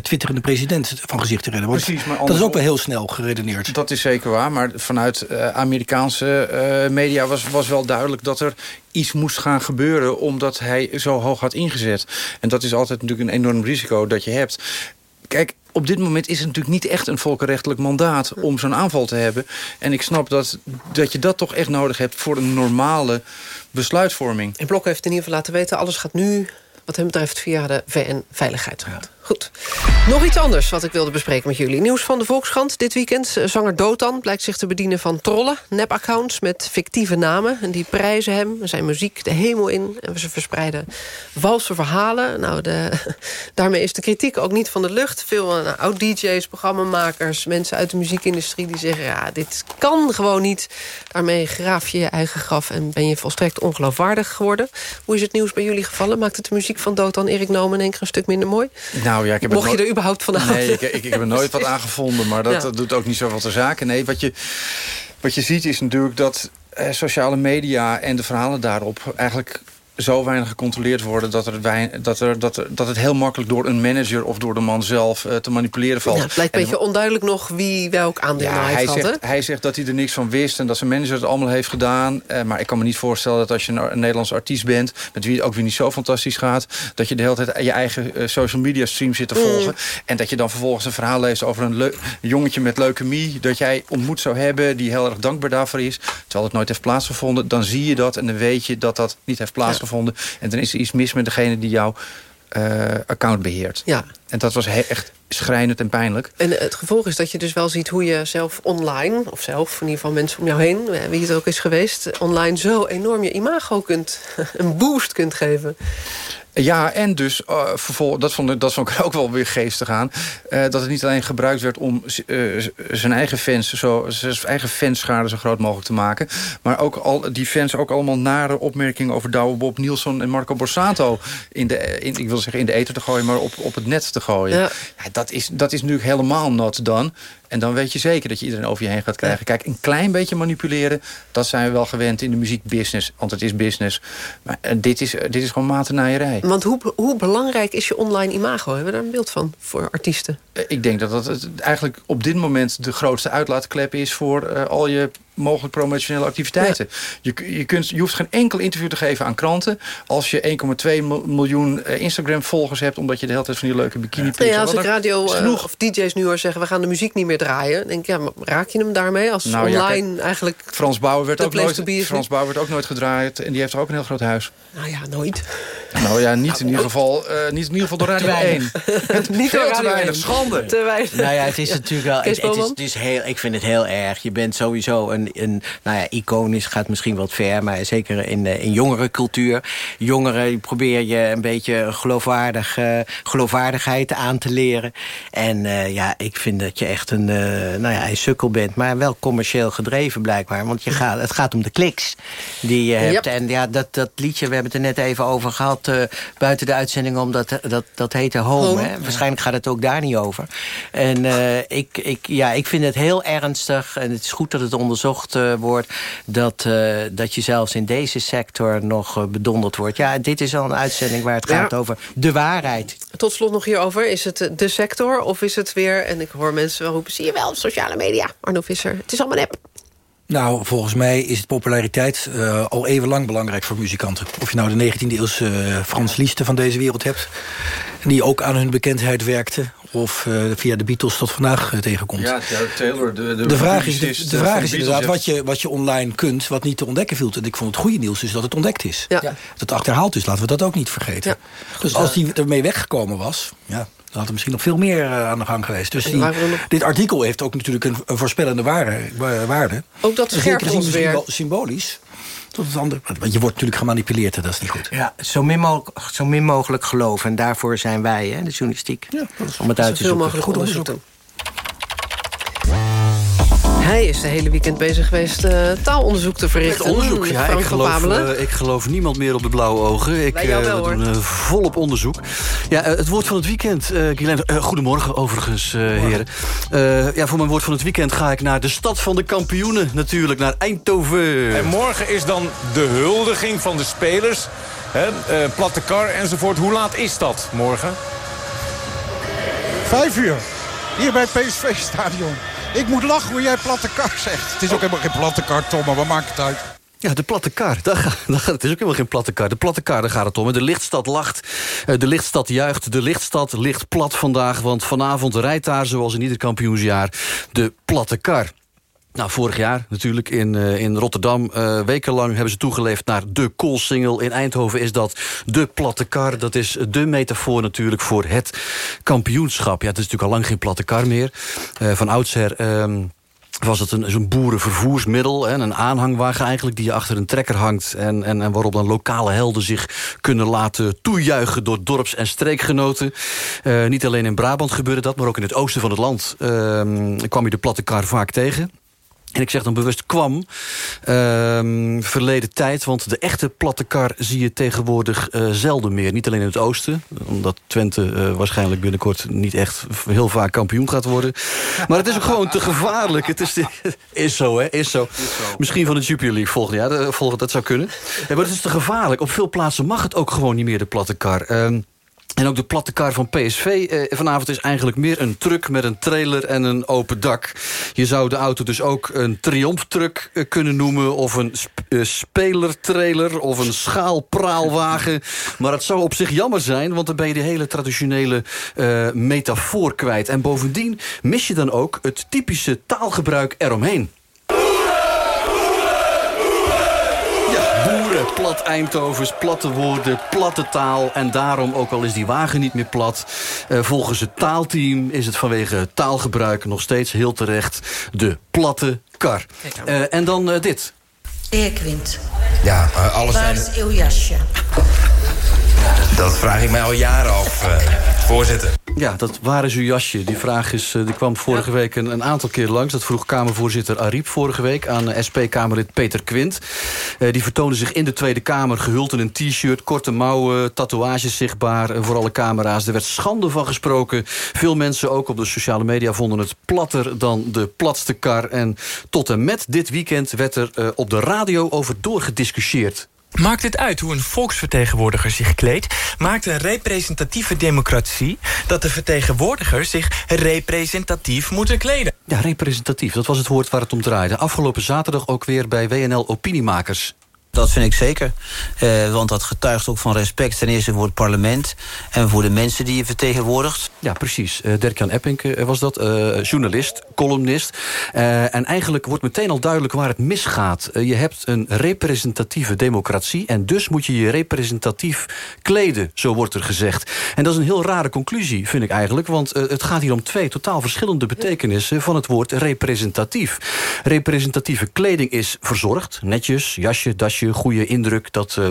twitterende president van gezicht te redden. Want Precies, maar dat is ook wel heel snel geredeneerd. Dat is zeker waar, maar vanuit Amerikaanse media was, was wel duidelijk... dat er iets moest gaan gebeuren omdat hij zo hoog had ingezet. En dat is altijd natuurlijk een enorm risico dat je hebt. Kijk, op dit moment is het natuurlijk niet echt een volkenrechtelijk mandaat... om zo'n aanval te hebben. En ik snap dat, dat je dat toch echt nodig hebt... voor een normale besluitvorming. En Blok heeft in ieder geval laten weten... alles gaat nu wat hem betreft via de VN-veiligheidsraad. Goed. Nog iets anders wat ik wilde bespreken met jullie. Nieuws van de Volkskrant dit weekend. Zanger Dotan blijkt zich te bedienen van trollen. Nep-accounts met fictieve namen. En die prijzen hem, zijn muziek, de hemel in. En ze verspreiden valse verhalen. Nou, de, <laughs> daarmee is de kritiek ook niet van de lucht. Veel nou, oud-dj's, programmamakers, mensen uit de muziekindustrie... die zeggen, ja, dit kan gewoon niet. Daarmee graaf je je eigen graf en ben je volstrekt ongeloofwaardig geworden. Hoe is het nieuws bij jullie gevallen? Maakt het de muziek van Dotan, Erik Nomen in keer een stuk minder mooi? Nou, nou, ja, ik heb Mocht je er überhaupt van houden? Nee, ik, ik, ik, heb er nooit wat <laughs> aangevonden. Maar dat, dat doet ook niet zoveel te zaken. Nee, wat je, wat je ziet is natuurlijk dat eh, sociale media en de verhalen daarop... eigenlijk zo weinig gecontroleerd worden... dat, er, dat, er, dat, er, dat het heel makkelijk door een manager of door de man zelf uh, te manipuleren valt. Ja, het blijkt een beetje onduidelijk nog wie welk aandeel ja, heeft hij gehad. Zegt, hij zegt dat hij er niks van wist en dat zijn manager het allemaal heeft gedaan. Uh, maar ik kan me niet voorstellen dat als je een, een Nederlandse artiest bent... met wie het ook weer niet zo fantastisch gaat... dat je de hele tijd je eigen uh, social media stream zit te volgen... Mm. en dat je dan vervolgens een verhaal leest over een, een jongetje met leukemie... dat jij ontmoet zou hebben, die heel erg dankbaar daarvoor is... terwijl het nooit heeft plaatsgevonden. Dan zie je dat en dan weet je dat dat niet heeft plaatsgevonden... En dan is er iets mis met degene die jouw uh, account beheert. Ja. En dat was echt schrijnend en pijnlijk. En het gevolg is dat je dus wel ziet hoe je zelf online... of zelf, in ieder geval mensen om jou heen, wie het ook is geweest... online zo enorm je imago kunt, <laughs> een boost kunt geven. Ja, en dus, uh, vervol dat, vond, dat vond ik <laughs> ook wel weer geestig aan... Uh, dat het niet alleen gebruikt werd om uh, zijn eigen fans... Zo, zijn eigen fanschade zo groot mogelijk te maken... maar ook al die fans ook allemaal nare opmerkingen... over Douwe Bob Nielsen en Marco Borsato... In de, in, ik wil zeggen in de ether te gooien, maar op, op het net te gooien. Ja. ja dat, is, dat is nu helemaal not done. En dan weet je zeker dat je iedereen over je heen gaat krijgen. Kijk, een klein beetje manipuleren, dat zijn we wel gewend in de muziekbusiness. Want het is business. Maar uh, dit, is, uh, dit is gewoon matennaaierij. Want hoe, hoe belangrijk is je online imago? Hebben we daar een beeld van voor artiesten? ik denk dat dat het eigenlijk op dit moment de grootste uitlaatklep is... voor al je mogelijk promotionele activiteiten. Ja. Je, je, kunt, je hoeft geen enkel interview te geven aan kranten... als je 1,2 miljoen Instagram-volgers hebt... omdat je de hele tijd van die leuke bikini ja. ja, als ik radio uh, of DJ's nu hoor zeggen... we gaan de muziek niet meer draaien... denk ik, ja, raak je hem daarmee? Als nou, online ja, eigenlijk Frans Bauer werd ook nooit, Frans Bauer werd ook nooit gedraaid... en die heeft er ook een heel groot huis. Nou ja, nooit. Nou ja, niet in ieder geval, uh, niet in ieder geval door Radio 1. <laughs> niet Veel te weinig, schande. Te weinig. Nou ja, het is natuurlijk wel... Het, het, is, het is heel, ik vind het heel erg. Je bent sowieso een, een nou ja, iconisch, gaat misschien wat ver... maar zeker in, in jongere cultuur. Jongeren probeer je een beetje geloofwaardig, uh, geloofwaardigheid aan te leren. En uh, ja, ik vind dat je echt een, nou ja, een sukkel bent... maar wel commercieel gedreven blijkbaar. Want je gaat, het gaat om de kliks die je hebt. Yep. En ja, dat, dat liedje, we hebben het er net even over gehad... buiten de uitzending, omdat dat, dat heette Home. Home. Hè? Waarschijnlijk gaat het ook daar niet over. En ik, ik, ja, ik vind het heel ernstig... en het is goed dat het onderzocht wordt... dat, dat je zelfs in deze sector nog bedonderd wordt. Ja, dit is al een uitzending waar het gaat ja. over de waarheid. Tot slot nog hierover. Is het de sector of is het weer... en ik hoor mensen wel roepen, zie je wel, sociale media. Arno Visser, het is allemaal nep. Nou, volgens mij is de populariteit uh, al even lang belangrijk voor muzikanten. Of je nou de 19e eeuwse uh, Frans Lieste van deze wereld hebt... die ook aan hun bekendheid werkte... of uh, via de Beatles tot vandaag tegenkomt. Ja, Taylor. De, de, de vraag is, de, de vraag is inderdaad wat je, wat je online kunt... wat niet te ontdekken viel. En ik vond het goede nieuws is dat het ontdekt is. Ja. Dat het achterhaald is, laten we dat ook niet vergeten. Ja. Dus als die ermee weggekomen was... Ja, dan had er misschien nog veel meer uh, aan de gang geweest. Dus die, dit artikel heeft ook natuurlijk een, een voorspellende waarde. waarde. Ook dat scherpt ons weer. Symbolisch. Tot het andere. Want je wordt natuurlijk gemanipuleerd en dat is niet goed. Ja, zo min, mogelijk, zo min mogelijk geloven. En daarvoor zijn wij, hè, de journalistiek. Ja, om het uit te zoeken. Mogelijk goed onderzoek. Hij is de hele weekend bezig geweest uh, taalonderzoek te verrichten. Met onderzoek, ja. Ik geloof, uh, ik geloof niemand meer op de blauwe ogen. Ik wel, doe uh, volop onderzoek. Ja, het woord van het weekend, uh, goedemorgen overigens, heren. ja, voor mijn woord van het weekend ga ik naar de stad van de kampioenen. Natuurlijk, naar Eindhoven. En morgen is dan de huldiging van de spelers. Hè, platte kar enzovoort. Hoe laat is dat morgen? Vijf uur. Hier bij het PSV-stadion. Ik moet lachen hoe jij platte kar zegt. Het is ook helemaal geen platte kar, Tom, maar wat maakt het uit? Ja, de platte kar. Gaat, het is ook helemaal geen platte kar. De platte kar, daar gaat het om. De lichtstad lacht, de lichtstad juicht. De lichtstad ligt plat vandaag, want vanavond rijdt daar... zoals in ieder kampioensjaar, de platte kar. Nou, vorig jaar natuurlijk in, uh, in Rotterdam. Uh, wekenlang hebben ze toegeleefd naar de koolsingel. In Eindhoven is dat de platte kar. Dat is de metafoor natuurlijk voor het kampioenschap. Ja, het is natuurlijk al lang geen platte kar meer. Uh, van oudsher... Um, was het een, boerenvervoersmiddel. Een aanhangwagen eigenlijk die je achter een trekker hangt... En, en, en waarop dan lokale helden zich kunnen laten toejuichen... door dorps- en streekgenoten. Niet alleen in Brabant gebeurde dat, maar ook in het oosten van het land... Uh, kwam je de platte kar vaak tegen... En ik zeg dan bewust kwam, uh, verleden tijd... want de echte platte kar zie je tegenwoordig uh, zelden meer. Niet alleen in het oosten, omdat Twente uh, waarschijnlijk binnenkort... niet echt heel vaak kampioen gaat worden. Maar het is ook gewoon te gevaarlijk. Het is, <laughs> is zo, hè? Is zo. Misschien van de Jupiler League volgend jaar. Volgend, dat zou kunnen. Maar het is te gevaarlijk. Op veel plaatsen mag het ook gewoon niet meer, de platte kar. En ook de platte van PSV eh, vanavond is eigenlijk meer een truck met een trailer en een open dak. Je zou de auto dus ook een triomftruck eh, kunnen noemen... of een uh, spelertrailer of een schaalpraalwagen. Maar het zou op zich jammer zijn, want dan ben je de hele traditionele uh, metafoor kwijt. En bovendien mis je dan ook het typische taalgebruik eromheen. Plat Eindhovens, platte woorden, platte taal. En daarom, ook al is die wagen niet meer plat... Uh, volgens het taalteam is het vanwege taalgebruik nog steeds heel terecht... de platte kar. Uh, en dan uh, dit. Quint. Ja, alles Waar zijn... is uw jasje? Dat vraag ik mij al jaren af, uh, voorzitter. Ja, dat waar is uw jasje? Die vraag is, uh, die kwam vorige week een, een, aantal keer langs. Dat vroeg Kamervoorzitter Ariep vorige week aan uh, SP-Kamerlid Peter Quint. die vertoonde zich in de Tweede Kamer gehuld in een t-shirt... korte mouwen, tatoeages zichtbaar voor alle camera's. Er werd schande van gesproken. Veel mensen, ook op de sociale media, vonden het platter dan de platste kar. En tot en met dit weekend werd er op de radio over doorgediscussieerd. Maakt het uit hoe een volksvertegenwoordiger zich kleedt? Maakt een representatieve democratie dat de vertegenwoordigers zich representatief moeten kleden? Ja, representatief, dat was het woord waar het om draaide. Afgelopen zaterdag ook weer bij WNL Opiniemakers. Dat vind ik zeker. Uh, want dat getuigt ook van respect ten eerste voor het parlement... en voor de mensen die je vertegenwoordigt. Ja, precies. Uh, Dirk-Jan Epping uh, was dat. journalist, columnist. en eigenlijk wordt meteen al duidelijk waar het misgaat. je hebt een representatieve democratie... en dus moet je je representatief kleden, zo wordt er gezegd. En dat is een heel rare conclusie, vind ik eigenlijk. Want het gaat hier om twee totaal verschillende betekenissen... van het woord representatief. Representatieve kleding is verzorgd, netjes, jasje, dasje een goede indruk, dat... Uh,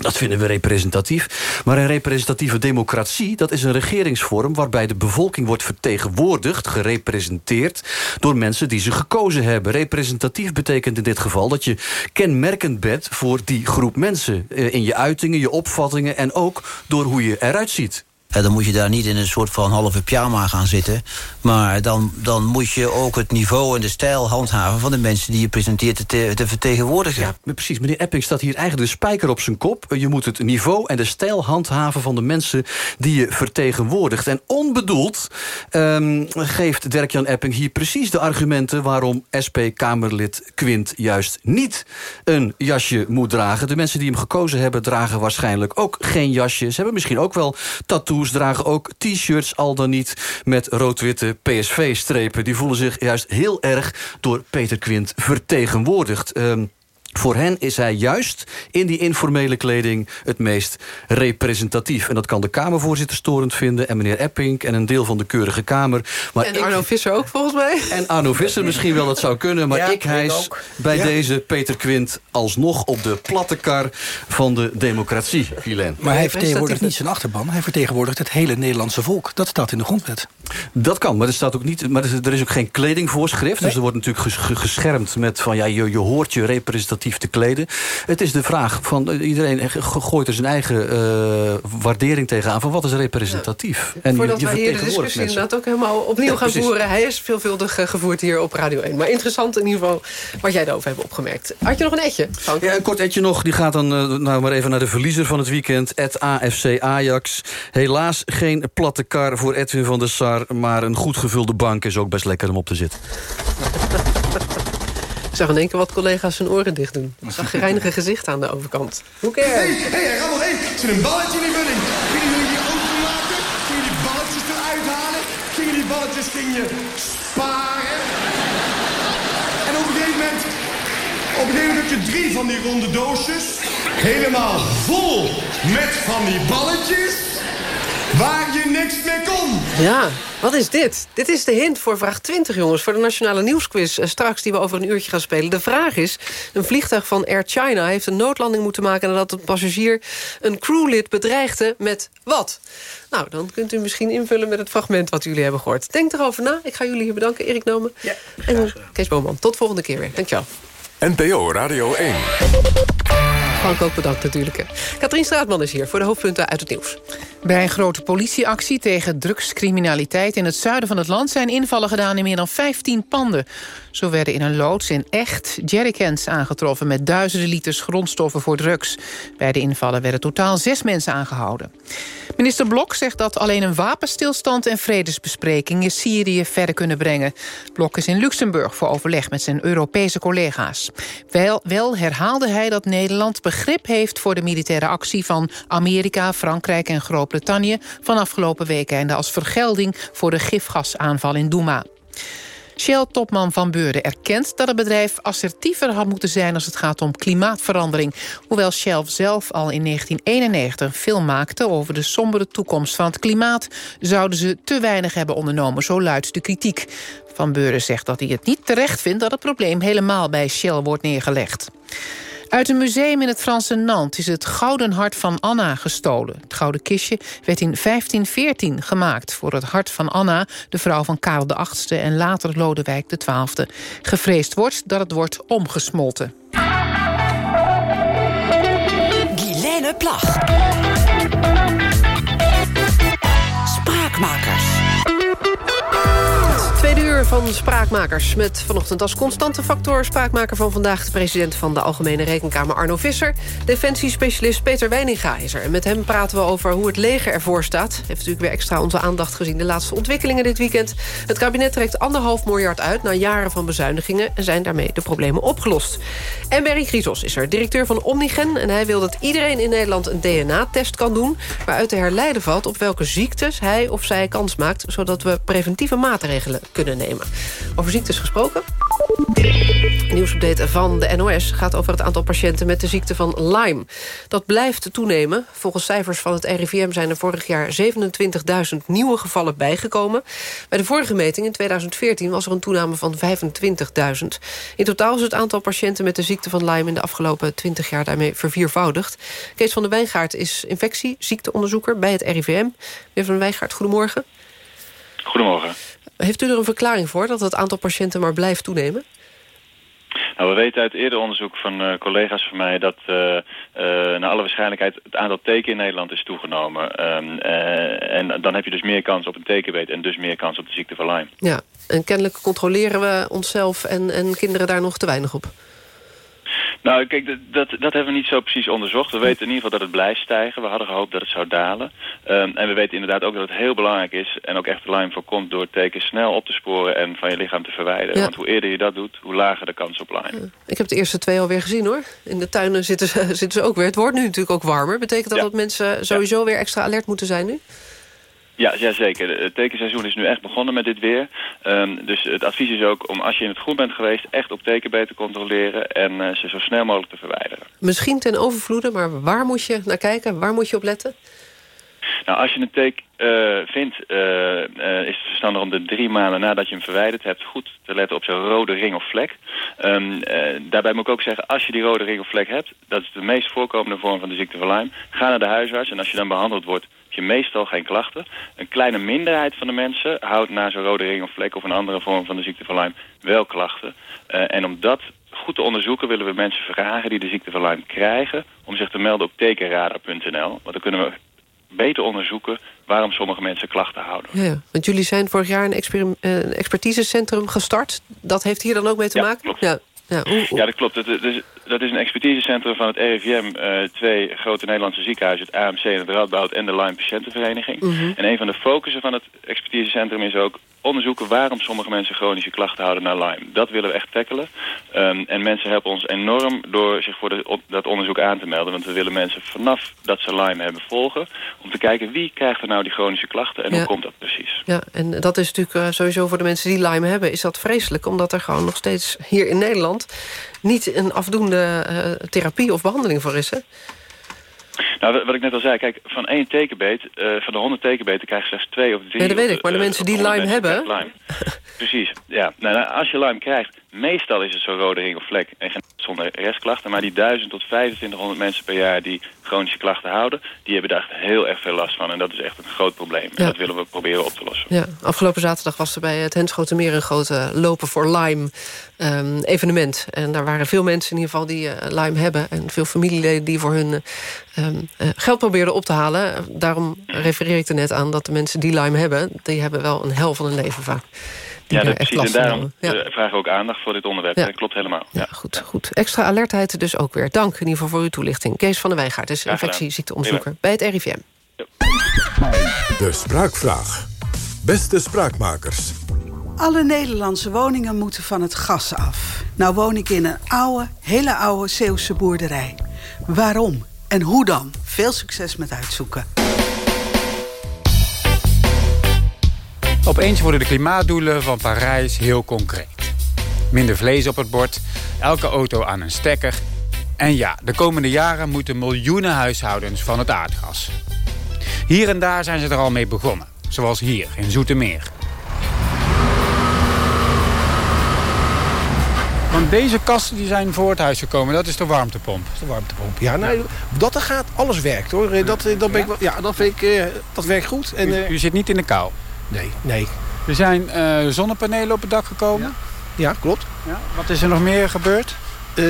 dat vinden we representatief. Maar een representatieve democratie, dat is een regeringsvorm... waarbij de bevolking wordt vertegenwoordigd, gerepresenteerd... door mensen die ze gekozen hebben. Representatief betekent in dit geval dat je kenmerkend bent... voor die groep mensen. Eh, in je uitingen, je opvattingen... en ook door hoe je eruit ziet. Dan moet je daar niet in een soort van halve pyjama gaan zitten. Maar dan, dan moet je ook het niveau en de stijl handhaven... van de mensen die je presenteert te, te vertegenwoordigen. Ja, precies. Meneer Epping staat hier eigenlijk de spijker op zijn kop. Je moet het niveau en de stijl handhaven van de mensen die je vertegenwoordigt. En onbedoeld um, geeft Dirk-Jan Epping hier precies de argumenten... waarom SP-Kamerlid Quint juist niet een jasje moet dragen. De mensen die hem gekozen hebben dragen waarschijnlijk ook geen jasje. Ze hebben misschien ook wel tattoos dragen ook t-shirts, al dan niet met rood-witte PSV-strepen. Die voelen zich juist heel erg door Peter Quint vertegenwoordigd. Um, voor hen is hij juist in die informele kleding het meest representatief. En dat kan de Kamervoorzitter storend vinden... en meneer Epping en een deel van de Keurige Kamer. Maar en Arno Visser ook, volgens mij. En Arno Visser misschien wel, dat zou kunnen. Maar ik hijs bij deze Peter Quint alsnog op de platte kar van de democratie, Guylaine. Maar hij vertegenwoordigt niet zijn achterban. Hij vertegenwoordigt het hele Nederlandse volk. Dat staat in de grondwet. Dat kan, maar er, staat ook niet, maar er is ook geen kledingvoorschrift. Dus er wordt natuurlijk geschermd met van... ja, je, je hoort je representatief te kleden. Het is de vraag van eh, iedereen gooit er zijn eigen uh, waardering tegenaan van wat is representatief. En Voordat je, we hier de discussie inderdaad ook helemaal opnieuw gaan voeren. Hij is veelvuldig gevoerd hier op Radio 1. Maar interessant in ieder geval wat jij erover hebt opgemerkt. Had je nog een etje? Ja, een kort etje nog. Die gaat dan nou maar even naar de verliezer van het weekend. Het AFC Ajax. Helaas geen platte kar voor Edwin van der Sar. Maar een goed gevulde bank is ook best lekker om op te zitten. zag in één keer wat collega's hun oren dicht doen. Ik <laughs> zag gereinige gezicht aan de overkant. Hoe Hé, hey, hey, er gaat nog één. Er zit een balletje in die vulling. Gingen jullie die laten? Gingen die balletjes eruit halen? Gingen die balletjes ging je sparen? En op een gegeven moment... Op een gegeven moment heb je drie van die ronde doosjes. Helemaal vol met van die balletjes. Waar je niks mee kon. Ja, wat is dit? Dit is de hint voor vraag 20, jongens. Voor de Nationale Nieuwsquiz eh, straks, die we over een uurtje gaan spelen. De vraag is, een vliegtuig van Air China heeft een noodlanding moeten maken... nadat een passagier een crewlid bedreigde met wat? Nou, dan kunt u misschien invullen met het fragment wat jullie hebben gehoord. Denk erover na. Ik ga jullie hier bedanken, Erik Nomen. Ja, en Kees Boman. Tot volgende keer weer. Dankjewel. NPO Radio 1. Frank ook bedankt natuurlijk. Katrien Straatman is hier voor de hoofdpunten uit het nieuws. Bij een grote politieactie tegen drugscriminaliteit in het zuiden van het land... zijn invallen gedaan in meer dan 15 panden. Zo werden in een loods in echt jerrycans aangetroffen... met duizenden liters grondstoffen voor drugs. Bij de invallen werden totaal zes mensen aangehouden. Minister Blok zegt dat alleen een wapenstilstand en vredesbesprekingen Syrië verder kunnen brengen. Blok is in Luxemburg voor overleg met zijn Europese collega's. Wel, wel herhaalde hij dat Nederland begrip heeft voor de militaire actie van Amerika, Frankrijk en Groot-Brittannië van afgelopen weekende als vergelding voor de gifgasaanval in Douma. Shell-topman Van Beurden erkent dat het bedrijf assertiever had moeten zijn als het gaat om klimaatverandering. Hoewel Shell zelf al in 1991 een film maakte over de sombere toekomst van het klimaat, zouden ze te weinig hebben ondernomen, zo luidt de kritiek. Van Beurden zegt dat hij het niet terecht vindt dat het probleem helemaal bij Shell wordt neergelegd. Uit een museum in het Franse Nantes is het gouden hart van Anna gestolen. Het gouden kistje werd in 1514 gemaakt voor het hart van Anna... de vrouw van Karel VIII en later Lodewijk XII. Gevreesd wordt dat het wordt omgesmolten. Guilaine Plag. Van Spraakmakers. Met vanochtend als constante factor spraakmaker van vandaag... de president van de Algemene Rekenkamer Arno Visser. Defensiespecialist Peter Weininga is er. En met hem praten we over hoe het leger ervoor staat. Heeft natuurlijk weer extra onze aandacht gezien de laatste ontwikkelingen dit weekend. Het kabinet trekt anderhalf miljard uit na jaren van bezuinigingen... en zijn daarmee de problemen opgelost. En Berry Grisos is er, directeur van Omnigen... en hij wil dat iedereen in Nederland een DNA-test kan doen... waaruit te herleiden valt op welke ziektes hij of zij kans maakt... zodat we preventieve maatregelen kunnen nemen. Over ziektes gesproken. Nieuwsupdate van de NOS gaat over het aantal patiënten met de ziekte van Lyme. Dat blijft toenemen. Volgens cijfers van het RIVM zijn er vorig jaar 27.000 nieuwe gevallen bijgekomen. Bij de vorige meting in 2014 was er een toename van 25.000. In totaal is het aantal patiënten met de ziekte van Lyme... in de afgelopen 20 jaar daarmee verviervoudigd. Kees van der Wijngaard is infectie, ziekteonderzoeker bij het RIVM. Meneer van der Wijngaard, goedemorgen. Goedemorgen. Heeft u er een verklaring voor dat het aantal patiënten maar blijft toenemen? Nou, we weten uit eerder onderzoek van uh, collega's van mij... dat uh, uh, naar alle waarschijnlijkheid het aantal teken in Nederland is toegenomen. Um, en dan heb je dus meer kans op een tekenbeet... en dus meer kans op de ziekte van Lyme. Ja, en kennelijk controleren we onszelf en, en kinderen daar nog te weinig op. Nou, kijk, dat, dat hebben we niet zo precies onderzocht. We weten in ieder geval dat het blijft stijgen. We hadden gehoopt dat het zou dalen. Um, en we weten inderdaad ook dat het heel belangrijk is... en ook echt Lyme voorkomt door teken snel op te sporen... en van je lichaam te verwijderen. Ja. Want hoe eerder je dat doet, hoe lager de kans op Lyme. Ja. Ik heb de eerste twee alweer gezien, hoor. In de tuinen zitten ze, <laughs> zitten ze ook weer. Het wordt nu natuurlijk ook warmer. Betekent dat ja. dat mensen sowieso weer extra alert moeten zijn nu? Ja, ja, zeker. Het tekenseizoen is nu echt begonnen met dit weer. Um, dus het advies is ook om als je in het groen bent geweest... echt op tekenbeet te controleren en uh, ze zo snel mogelijk te verwijderen. Misschien ten overvloede, maar waar moet je naar kijken? Waar moet je op letten? Nou, als je een teek uh, vindt, uh, uh, is het verstandig om de drie maanden nadat je hem verwijderd hebt... goed te letten op zijn rode ring of vlek. Um, daarbij moet ik ook zeggen, als je die rode ring of vlek hebt... dat is de meest voorkomende vorm van de ziekte van Lyme... ga naar de huisarts en als je dan behandeld wordt heb je meestal geen klachten. Een kleine minderheid van de mensen houdt na zo'n rode ring of vlek... of een andere vorm van de ziekte van Lyme wel klachten. Uh, en om dat goed te onderzoeken willen we mensen vragen die de ziekte van Lyme krijgen... om zich te melden op tekenradar.nl. Want dan kunnen we beter onderzoeken waarom sommige mensen klachten houden. Ja, want jullie zijn vorig jaar een, een expertisecentrum gestart. Dat heeft hier dan ook mee te ja, maken? Klopt. Ja, ja, ja, dat klopt. Dat, is, dat is een expertisecentrum van het RIVM. Uh, twee grote Nederlandse ziekenhuizen, het AMC en het Radboud en de Lyme Patiëntenvereniging. Mm -hmm. En een van de focussen van het expertisecentrum is ook onderzoeken waarom sommige mensen chronische klachten houden naar Lyme. Dat willen we echt tackelen. Um, en mensen helpen ons enorm door zich voor de, dat onderzoek aan te melden. Want we willen mensen vanaf dat ze Lyme hebben volgen. Om te kijken wie krijgt er nou die chronische klachten en ja. hoe komt dat precies. Ja, en dat is natuurlijk uh, sowieso voor de mensen die Lyme hebben... is dat vreselijk, omdat er gewoon nog steeds hier in Nederland... niet een afdoende uh, therapie of behandeling voor is, hè? Nou, wat ik net al zei, kijk, van één tekenbeet, uh, van de honderd tekenbeten krijg je slechts twee of drie. Ja, dat weet ik, maar de mensen die Lyme hebben... <laughs> Precies, ja. Nou, nou, als je Lyme krijgt, meestal is het zo'n rode ring of vlek en zonder restklachten. Maar die 1000 tot 2500 mensen per jaar die chronische klachten houden, die hebben daar echt heel erg veel last van. En dat is echt een groot probleem. En Ja. dat willen we proberen op te lossen. Ja, afgelopen zaterdag was er bij het Henschotenmeer een grote lopen voor Lyme ehm, evenement. En daar waren veel mensen in ieder geval die eh, Lyme hebben. En veel familieleden die voor hun eh, ehm, eh, geld probeerden op te halen. Daarom refereer ik er net aan dat de mensen die Lyme hebben... die hebben wel een hel van hun leven vaak. Die Ja, dat echt precies. En last van daarom hebben. Ja. vragen we ook aandacht voor dit onderwerp. Ja. Dat klopt helemaal. Ja. Goed, goed. Extra alertheid dus ook weer. Dank in ieder geval voor uw toelichting. Kees van der Wijngaard is infectieziekteonderzoeker bij het RIVM. De spraakvraag. Beste spraakmakers. Alle Nederlandse woningen moeten van het gas af. Nou woon ik in een oude, hele oude Zeeuwse boerderij. Waarom en hoe dan? Veel succes met uitzoeken. Opeens worden de klimaatdoelen van Parijs heel concreet. Minder vlees op het bord, elke auto aan een stekker. En ja, de komende jaren moeten miljoenen huishoudens van het aardgas. Hier en daar zijn ze er al mee begonnen. Zoals hier in Zoetermeer. Want deze kasten die zijn voor het huis gekomen. Dat is de warmtepomp. De warmtepomp. Ja, nou, dat er gaat, alles werkt hoor. Eh, dat, dat, ben ik, ja, dat, vind ik, eh, dat werkt goed. En, U, eh, u zit niet in de kou. Nee, nee. Er zijn eh, zonnepanelen op het dak gekomen. Ja, klopt. Ja. Wat is er nog meer gebeurd? Eh,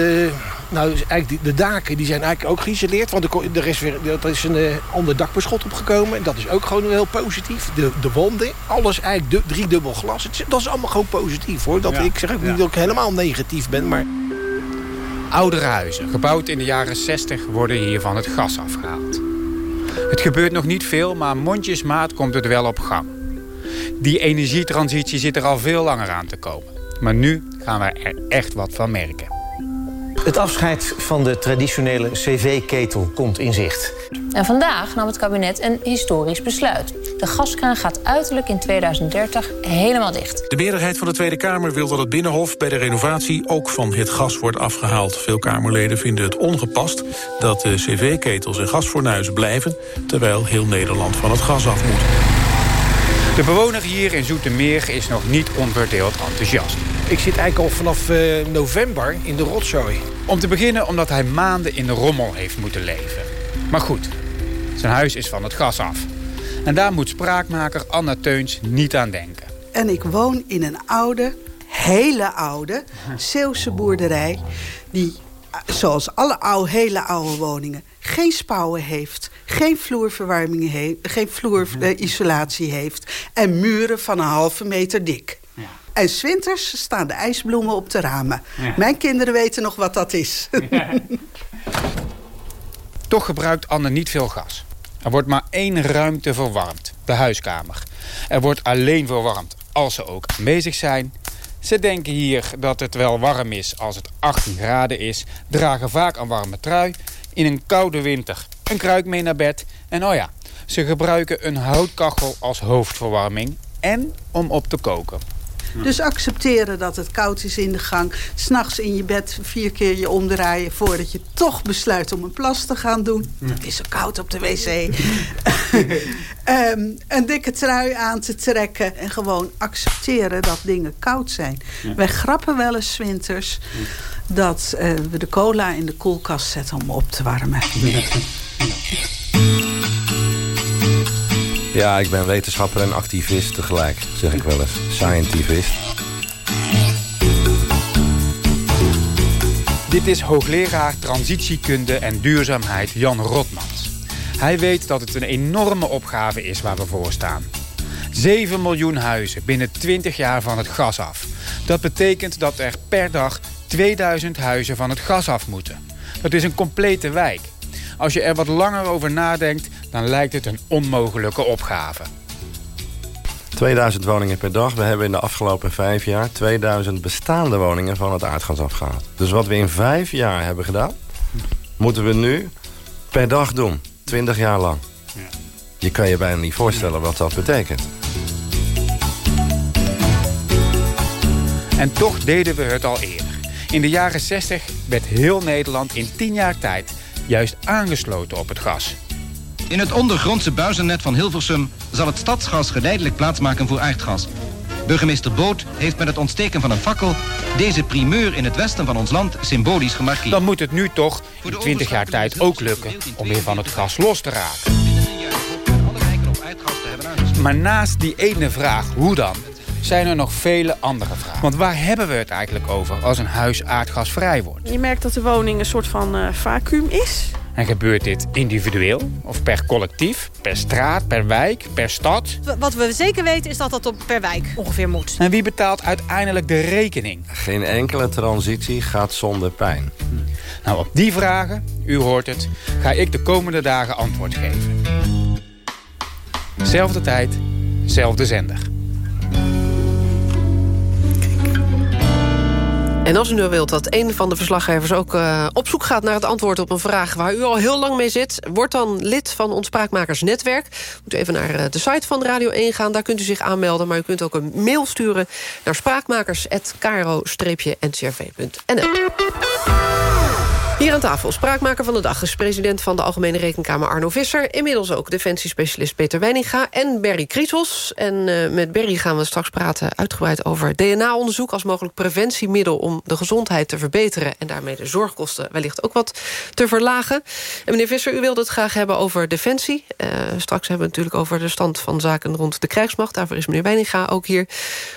nou, dus eigenlijk die, de daken die zijn eigenlijk ook geïsoleerd. Want er, er is weer er is een eh, ander dakbeschot opgekomen. En dat is ook gewoon heel positief. De, de wanden, alles eigenlijk du- driedubbel glas. Het dat is allemaal gewoon positief hoor. Dat, Ja. Ik zeg ook Ja. niet dat ik helemaal negatief ben. Maar Oudere huizen, gebouwd in de jaren 60, worden hier van het gas afgehaald. Het gebeurt nog niet veel, maar mondjesmaat komt het wel op gang. Die energietransitie zit er al veel langer aan te komen. Maar nu gaan we er echt wat van merken. Het afscheid van de traditionele cv-ketel komt in zicht. En vandaag nam het kabinet een historisch besluit. De gaskraan gaat uiterlijk in 2030 helemaal dicht. De meerderheid van de Tweede Kamer wil dat het Binnenhof bij de renovatie ook van het gas wordt afgehaald. Veel Kamerleden vinden het ongepast dat de cv-ketels en gasfornuizen blijven, terwijl heel Nederland van het gas af moet. De bewoner hier in Zoetermeer is nog niet onverdeeld enthousiast. ik zit eigenlijk al vanaf eh, november in de rotzooi. Om te beginnen omdat hij maanden in de rommel heeft moeten leven. Maar goed, zijn huis is van het gas af. En daar moet spraakmaker Anna Teuns niet aan denken. En ik woon in een oude, hele oude Zeeuwse boerderij... die, eh, zoals alle oude, hele oude woningen, geen spouwen heeft... geen vloerverwarming heeft, geen vloerisolatie heeft... en muren van een halve meter dik. En zwinters staan de ijsbloemen op de ramen. Ja. Mijn kinderen weten nog wat dat is. <laughs> Toch gebruikt Anne niet veel gas. Er wordt maar één ruimte verwarmd, de huiskamer. Er wordt alleen verwarmd als ze ook aanwezig zijn. Ze denken hier dat het wel warm is als het 18 graden is... dragen vaak een warme trui. In een koude winter een kruik mee naar bed. En oh ja, ze gebruiken een houtkachel als hoofdverwarming... en om op te koken. Dus accepteren dat het koud is in de gang. S'nachts in je bed vier keer je omdraaien... voordat je toch besluit om een plas te gaan doen. Het is zo koud op de wc. <laughs> Ehm, een dikke trui aan te trekken. En gewoon accepteren dat dingen koud zijn. Ja. Wij grappen wel eens 's winters... dat eh, we de cola in de koelkast zetten om op te warmen. Ja, ik ben wetenschapper en activist tegelijk, zeg ik wel eens. Scientivist. Dit is hoogleraar transitiekunde en duurzaamheid Jan Rotmans. Hij weet dat het een enorme opgave is waar we voor staan. 7 miljoen huizen binnen 20 jaar van het gas af. Dat betekent dat er per dag 2000 huizen van het gas af moeten. Dat is een complete wijk. Als je er wat langer over nadenkt, dan lijkt het een onmogelijke opgave. 2000 woningen per dag. We hebben in de afgelopen vijf jaar 2000 bestaande woningen van het aardgas afgehaald. Dus wat we in vijf jaar hebben gedaan, moeten we nu per dag doen. 20 jaar lang. Je kan je bijna niet voorstellen wat dat betekent. En toch deden we het al eerder. In de jaren 60 werd heel Nederland in 10 jaar tijd juist aangesloten op het gas. In het ondergrondse buizennet van Hilversum zal het stadsgas geleidelijk plaatsmaken voor aardgas. Burgemeester Boot heeft met het ontsteken van een fakkel deze primeur in het westen van ons land symbolisch gemarkeerd. Dan moet het nu toch in 20 jaar tijd ook lukken om weer van het gas los te raken. Maar naast die ene vraag, hoe dan, zijn er nog vele andere vragen. Want waar hebben we het eigenlijk over als een huis aardgasvrij wordt? Je merkt dat de woning een soort van eh vacuüm is. En gebeurt dit individueel of per collectief, per straat, per wijk, per stad? Wat we zeker weten is dat dat op per wijk ongeveer moet. En wie betaalt uiteindelijk de rekening? Geen enkele transitie gaat zonder pijn. Nou, op die vragen, u hoort het, ga ik de komende dagen antwoord geven. Zelfde tijd, zelfde zender. En als u nu wilt dat een van de verslaggevers ook uh, op zoek gaat... naar het antwoord op een vraag waar u al heel lang mee zit... word dan lid van ons Spraakmakersnetwerk. Moet u even naar uh, de site van Radio 1 gaan, daar kunt u zich aanmelden. Maar u kunt ook een mail sturen naar spraakmakers.kro-ncrv.nl. Hier aan tafel, spraakmaker van de dag... is president van de Algemene Rekenkamer Arno Visser... inmiddels ook defensiespecialist Peter Weininga en Berry Krietels. En uh, met Berry gaan we straks praten uitgebreid over DNA-onderzoek... als mogelijk preventiemiddel om de gezondheid te verbeteren... en daarmee de zorgkosten wellicht ook wat te verlagen. En meneer Visser, u wilde het graag hebben over defensie. Uh, straks hebben we het natuurlijk over de stand van zaken rond de krijgsmacht. Daarvoor is meneer Weininga ook hier.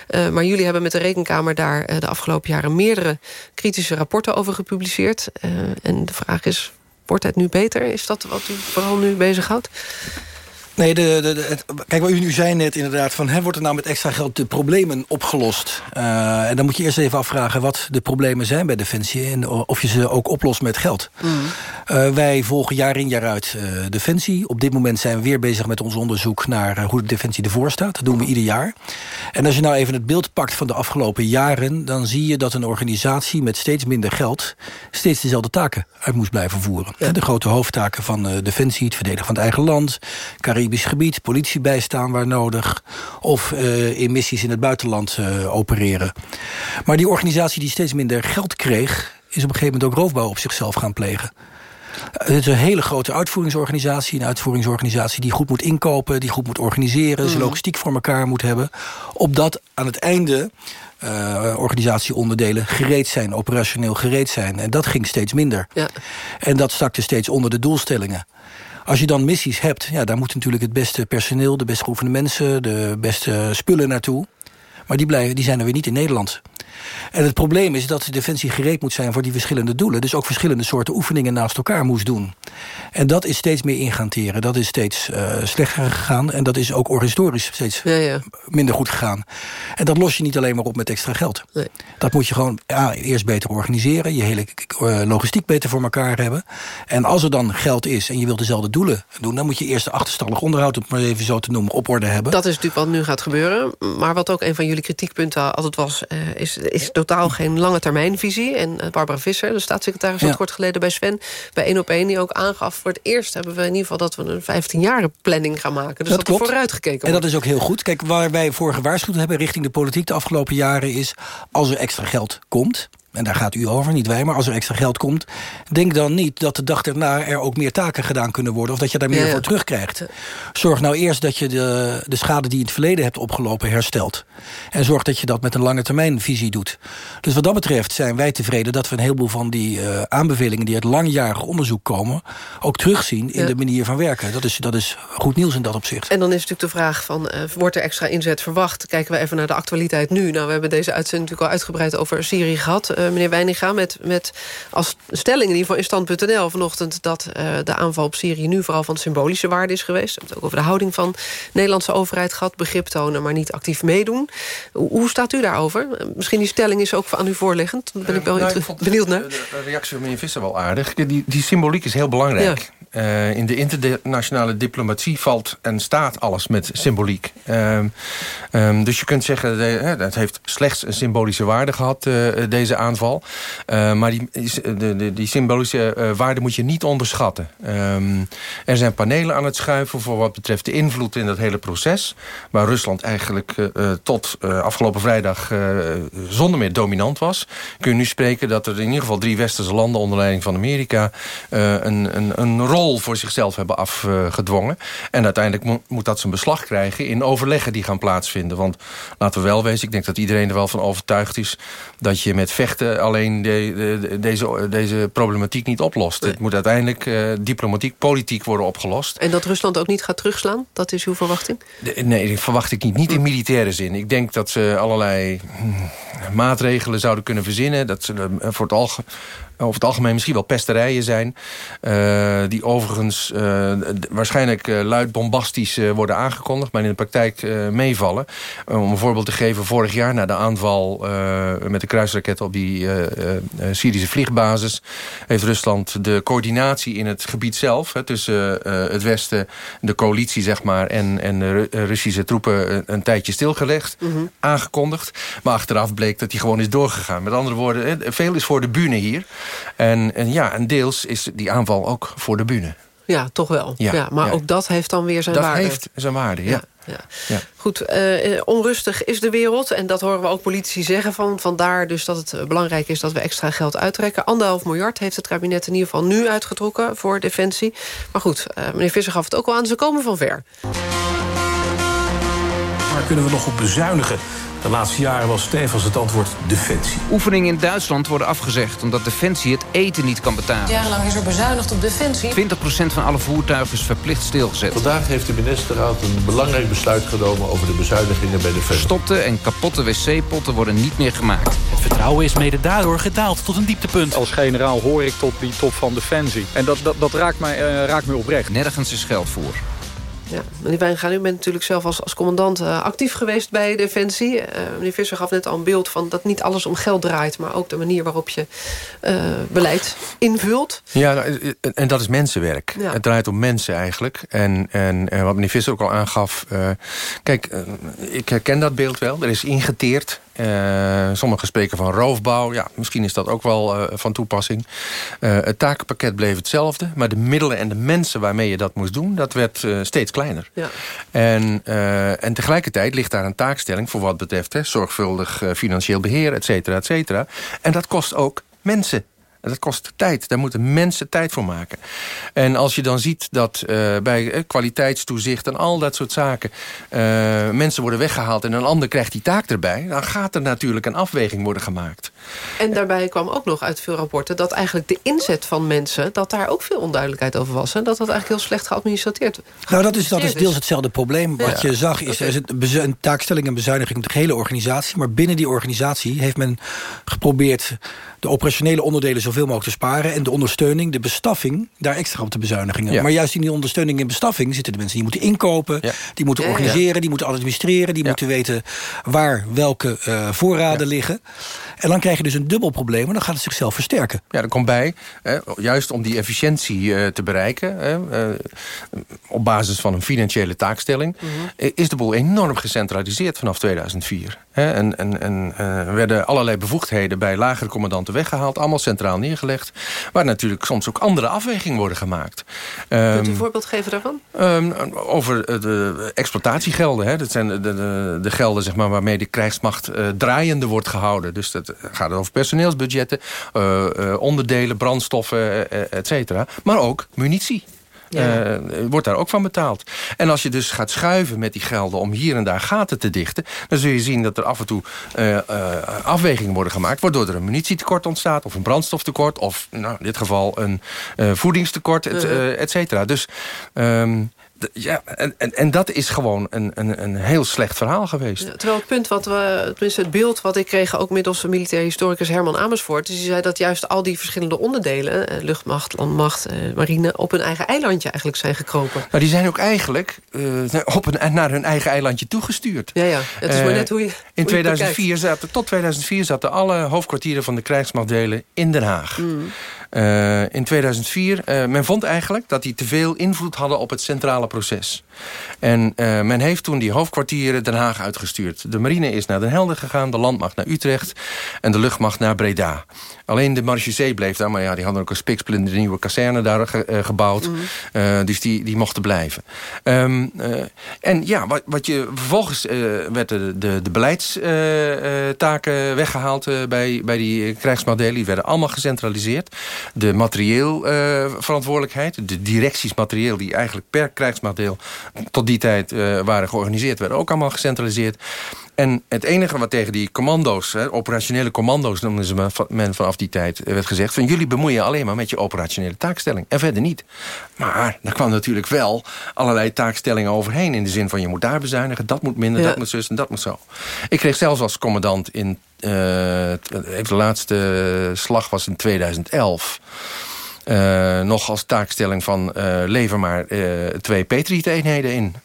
Uh, maar jullie hebben met de Rekenkamer daar de afgelopen jaren... meerdere kritische rapporten over gepubliceerd... En de vraag is, wordt het nu beter? Is dat wat u vooral nu bezighoudt? Nee, de, de, de, kijk, wat u nu zei net inderdaad... van hè, wordt er nou met extra geld de problemen opgelost? Uh, en dan moet je eerst even afvragen wat de problemen zijn bij Defensie... en of je ze ook oplost met geld. Mm. Uh, wij volgen jaar in jaar uit uh, Defensie. Op dit moment zijn we weer bezig met ons onderzoek... naar hoe de Defensie ervoor staat. Dat doen we ieder jaar. En als je nou even het beeld pakt van de afgelopen jaren... dan zie je dat een organisatie met steeds minder geld... steeds dezelfde taken uit moest blijven voeren. Ja. De grote hoofdtaken van Defensie, het verdedigen van het eigen land... Caribisch gebied, politie bijstaan waar nodig... of uh, in missies in het buitenland uh, opereren. Maar die organisatie die steeds minder geld kreeg... is op een gegeven moment ook roofbouw op zichzelf gaan plegen. Het is een hele grote uitvoeringsorganisatie. Een uitvoeringsorganisatie die goed moet inkopen, die goed moet organiseren... Mm. zijn logistiek voor elkaar moet hebben. Opdat aan het einde uh, organisatieonderdelen gereed zijn, operationeel gereed zijn. En dat ging steeds minder. Ja. En dat stakte steeds onder de doelstellingen. Als je dan missies hebt, ja, daar moet natuurlijk het beste personeel... de best geoefende mensen, de beste spullen naartoe. Maar die, blijven, die zijn er weer niet in Nederland. En het probleem is dat de Defensie gereed moet zijn voor die verschillende doelen. Dus ook verschillende soorten oefeningen naast elkaar moest doen. En dat is steeds meer inganteren. Dat is steeds uh, slechter gegaan. En dat is ook historisch steeds ja, ja. minder goed gegaan. En dat los je niet alleen maar op met extra geld. Nee. Dat moet je gewoon ja, eerst beter organiseren. Je hele uh, logistiek beter voor elkaar hebben. En als er dan geld is en je wilt dezelfde doelen doen... dan moet je eerst de achterstallig onderhoud, om het maar even zo te noemen, op orde hebben. Dat is natuurlijk wat nu gaat gebeuren. Maar wat ook een van jullie kritiekpunten altijd was... Uh, is is totaal geen lange termijnvisie. En uh, Barbara Visser, de staatssecretaris, ja. kort geleden bij Sven... bij 1 op 1, die ook aangaf... voor het eerst hebben we in ieder geval dat we een 15-jaren planning gaan maken. Dus dat, dat er vooruit gekeken wordt. En dat is ook heel goed. Kijk, waar wij voor gewaarschuwd hebben richting de politiek de afgelopen jaren... is als er extra geld komt en daar gaat u over, niet wij, maar als er extra geld komt... denk dan niet dat de dag erna er ook meer taken gedaan kunnen worden... of dat je daar meer ja, ja. voor terugkrijgt. Zorg nou eerst dat je de, de schade die je in het verleden hebt opgelopen herstelt. En zorg dat je dat met een lange termijn visie doet. Dus wat dat betreft zijn wij tevreden dat we een heleboel van die uh, aanbevelingen... die uit langjarig onderzoek komen, ook terugzien in ja. de manier van werken. Dat is, dat is goed nieuws in dat opzicht. En dan is natuurlijk de vraag van, uh, wordt er extra inzet verwacht? Kijken we even naar de actualiteit nu. Nou, we hebben deze uitzending natuurlijk al uitgebreid over Syrië gehad... Uh, meneer Weininga, met, met als stelling in ieder geval in stand.nl vanochtend... dat uh, de aanval op Syrië nu vooral van symbolische waarde is geweest. We hebben het ook over de houding van de Nederlandse overheid gehad. Begrip tonen, maar niet actief meedoen. Hoe, staat u daarover? Misschien die stelling is ook aan u voorliggend. Daar ben ik wel uh, nou, benieuwd naar. De, de, reactie van meneer Visser wel aardig. Die, die symboliek is heel belangrijk. Ja. Uh, in de internationale diplomatie valt en staat alles met symboliek. Uh, um, dus je kunt zeggen, het heeft slechts een symbolische waarde gehad, uh, deze aanval. Uh, maar die, de, die symbolische waarde moet je niet onderschatten. Um, er zijn panelen aan het schuiven voor wat betreft de invloed in dat hele proces. Waar Rusland eigenlijk tot afgelopen vrijdag zonder meer dominant was. Kun je nu spreken dat er in ieder geval drie westerse landen onder leiding van Amerika een, een, een rol voor zichzelf hebben afgedwongen. En uiteindelijk mo moet dat zijn beslag krijgen in overleggen die gaan plaatsvinden. Want laten we wel wezen, ik denk dat iedereen er wel van overtuigd is... dat je met vechten alleen de, de, deze, deze problematiek niet oplost. Nee. Het moet uiteindelijk uh, diplomatiek, politiek worden opgelost. En dat Rusland ook niet gaat terugslaan? Dat is uw verwachting? De, nee, dat verwacht ik niet. Niet in militaire zin. Ik denk dat ze allerlei hmm, maatregelen zouden kunnen verzinnen. Dat ze uh, voor het algemeen over het algemeen misschien wel pesterijen zijn. Uh, die overigens uh, waarschijnlijk uh, luid bombastisch worden aangekondigd... maar in de praktijk meevallen. om een voorbeeld te geven, vorig jaar na de aanval met de kruisraket... op die Syrische vliegbasis... heeft Rusland de coördinatie in het gebied zelf... Hè, tussen het Westen, de coalitie zeg maar... en, en de Russische troepen een, een tijdje stilgelegd, mm -hmm. aangekondigd. Maar achteraf bleek dat die gewoon is doorgegaan. Met andere woorden, veel is voor de bühne hier... En, en ja, en deels is die aanval ook voor de bühne. Ja, toch wel. Ja, ja maar ja. ook dat heeft dan weer zijn dat waarde. Dat heeft zijn waarde, ja. ja. Ja. Goed, uh, onrustig is de wereld. En dat horen we ook politici zeggen. Van, vandaar dus dat het belangrijk is dat we extra geld uittrekken. Anderhalf miljard heeft het kabinet in ieder geval nu uitgetrokken voor Defensie. Maar goed, uh, meneer Visser gaf het ook al aan. Ze komen van ver. Waar kunnen we nog op bezuinigen? De laatste jaren was stevig het antwoord defensie. Oefeningen in Duitsland worden afgezegd... omdat defensie het eten niet kan betalen. Jarenlang is er bezuinigd op defensie. 20% van alle voertuigen is verplicht stilgezet. Vandaag heeft de ministerraad een belangrijk besluit genomen... over de bezuinigingen bij defensie. Stopte en kapotte wc-potten worden niet meer gemaakt. Het vertrouwen is mede daardoor gedaald tot een dieptepunt. Als generaal hoor ik tot die top van defensie. En dat, dat, dat raakt, mij, uh, raakt mij oprecht. Nergens is geld voor. Ja. Meneer Wijngaan, u bent natuurlijk zelf als, als commandant uh, actief geweest bij Defensie. Uh, meneer Visser gaf net al een beeld van dat niet alles om geld draait... maar ook de manier waarop je uh, beleid invult. Ja, nou, en dat is mensenwerk. Ja. Het draait om mensen eigenlijk. En, en wat meneer Visser ook al aangaf... kijk, ik herken dat beeld wel. Er is ingeteerd. Uh, sommigen spreken van roofbouw. Ja, misschien is dat ook wel uh, van toepassing. Uh, het takenpakket bleef hetzelfde. Maar de middelen en de mensen waarmee je dat moest doen... dat werd steeds kleiner. Ja. En, en tegelijkertijd ligt daar een taakstelling... voor wat betreft hè, zorgvuldig financieel beheer, et cetera, et cetera. En dat kost ook mensen dat kost tijd. Daar moeten mensen tijd voor maken. En als je dan ziet dat uh, bij uh, kwaliteitstoezicht en al dat soort zaken... Uh, mensen worden weggehaald en een ander krijgt die taak erbij... dan gaat er natuurlijk een afweging worden gemaakt. En daarbij kwam ook nog uit veel rapporten... dat eigenlijk de inzet van mensen... dat daar ook veel onduidelijkheid over was. En dat dat eigenlijk heel slecht geadministreerd Nou, dat is, dat is deels hetzelfde probleem. Wat ja. je zag is, er is een taakstelling en bezuiniging... op de hele organisatie. Maar binnen die organisatie heeft men geprobeerd de operationele onderdelen zoveel mogelijk te sparen... en de ondersteuning, de bestaffing, daar extra op te bezuinigen. Ja. Maar juist in die ondersteuning en bestaffing zitten de mensen die moeten inkopen... Ja. die moeten organiseren, die moeten administreren... die moeten weten waar welke uh, voorraden liggen. En dan krijg je dus een dubbel probleem en dan gaat het zichzelf versterken. Ja, dat komt bij, hè, juist om die efficiëntie uh, te bereiken... Hè, uh, op basis van een financiële taakstelling... Mm -hmm. is de boel enorm gecentraliseerd vanaf 2004. En en, en werden allerlei bevoegdheden bij lagere commandanten weggehaald. Allemaal centraal neergelegd. Waar natuurlijk soms ook andere afwegingen worden gemaakt. Kunt u een um, voorbeeld geven daarvan? Um, over de exploitatiegelden. Hè. Dat zijn de, de, de gelden zeg maar, waarmee de krijgsmacht uh, draaiende wordt gehouden. Dus dat gaat over personeelsbudgetten, uh, onderdelen, brandstoffen, et cetera. Maar ook munitie. Ja. Uh, wordt daar ook van betaald. En als je dus gaat schuiven met die gelden om hier en daar gaten te dichten... dan zul je zien dat er af en toe uh, uh, afwegingen worden gemaakt... waardoor er een munitietekort ontstaat of een brandstoftekort... of nou, in dit geval een voedingstekort, et, et cetera. Dus... Um, ja, en, en, en dat is gewoon een, een, een heel slecht verhaal geweest. Ja, terwijl het punt wat we, tenminste het beeld wat ik kreeg... ook middels militair historicus Herman Amersfoort... Dus die zei dat juist al die verschillende onderdelen... Eh, luchtmacht, landmacht, eh, marine... op hun eigen eilandje eigenlijk zijn gekropen. Nou, die zijn ook eigenlijk uh, op een, naar hun eigen eilandje toegestuurd. Ja, ja. Het is maar net hoe je In 2004 zaten, tot 2004 zaten alle hoofdkwartieren van de krijgsmachtdelen in Den Haag. Mm. Uh, in 2004, uh, men vond eigenlijk dat die te veel invloed hadden op het centrale proces. En uh, men heeft toen die hoofdkwartieren Den Haag uitgestuurd. De marine is naar Den Helder gegaan, de landmacht naar Utrecht... en de luchtmacht naar Breda. Alleen de Marchezee bleef daar, maar ja, die hadden ook een spiksplinter nieuwe kazerne daar ge, uh, gebouwd. Mm. Uh, dus die, die mochten blijven. Um, uh, en ja, wat, wat je vervolgens werden de, de beleidstaken weggehaald bij, bij die krijgsmachtdelen. Die werden allemaal gecentraliseerd. De materieel verantwoordelijkheid, de directies materieel die eigenlijk per krijgsmachtdeel tot die tijd waren georganiseerd, werden ook allemaal gecentraliseerd. En het enige wat tegen die commando's, hè, operationele commando's noemden ze men vanaf die tijd, werd gezegd... van jullie bemoeien alleen maar met je operationele taakstelling. En verder niet. Maar daar kwam natuurlijk wel allerlei taakstellingen overheen... in de zin van je moet daar bezuinigen, dat moet minder, ja. dat moet zus en dat moet zo. Ik kreeg zelfs als commandant in... Uh, de laatste slag was in 2011... Uh, nog als taakstelling van uh, lever maar uh, twee Patriot-eenheden in.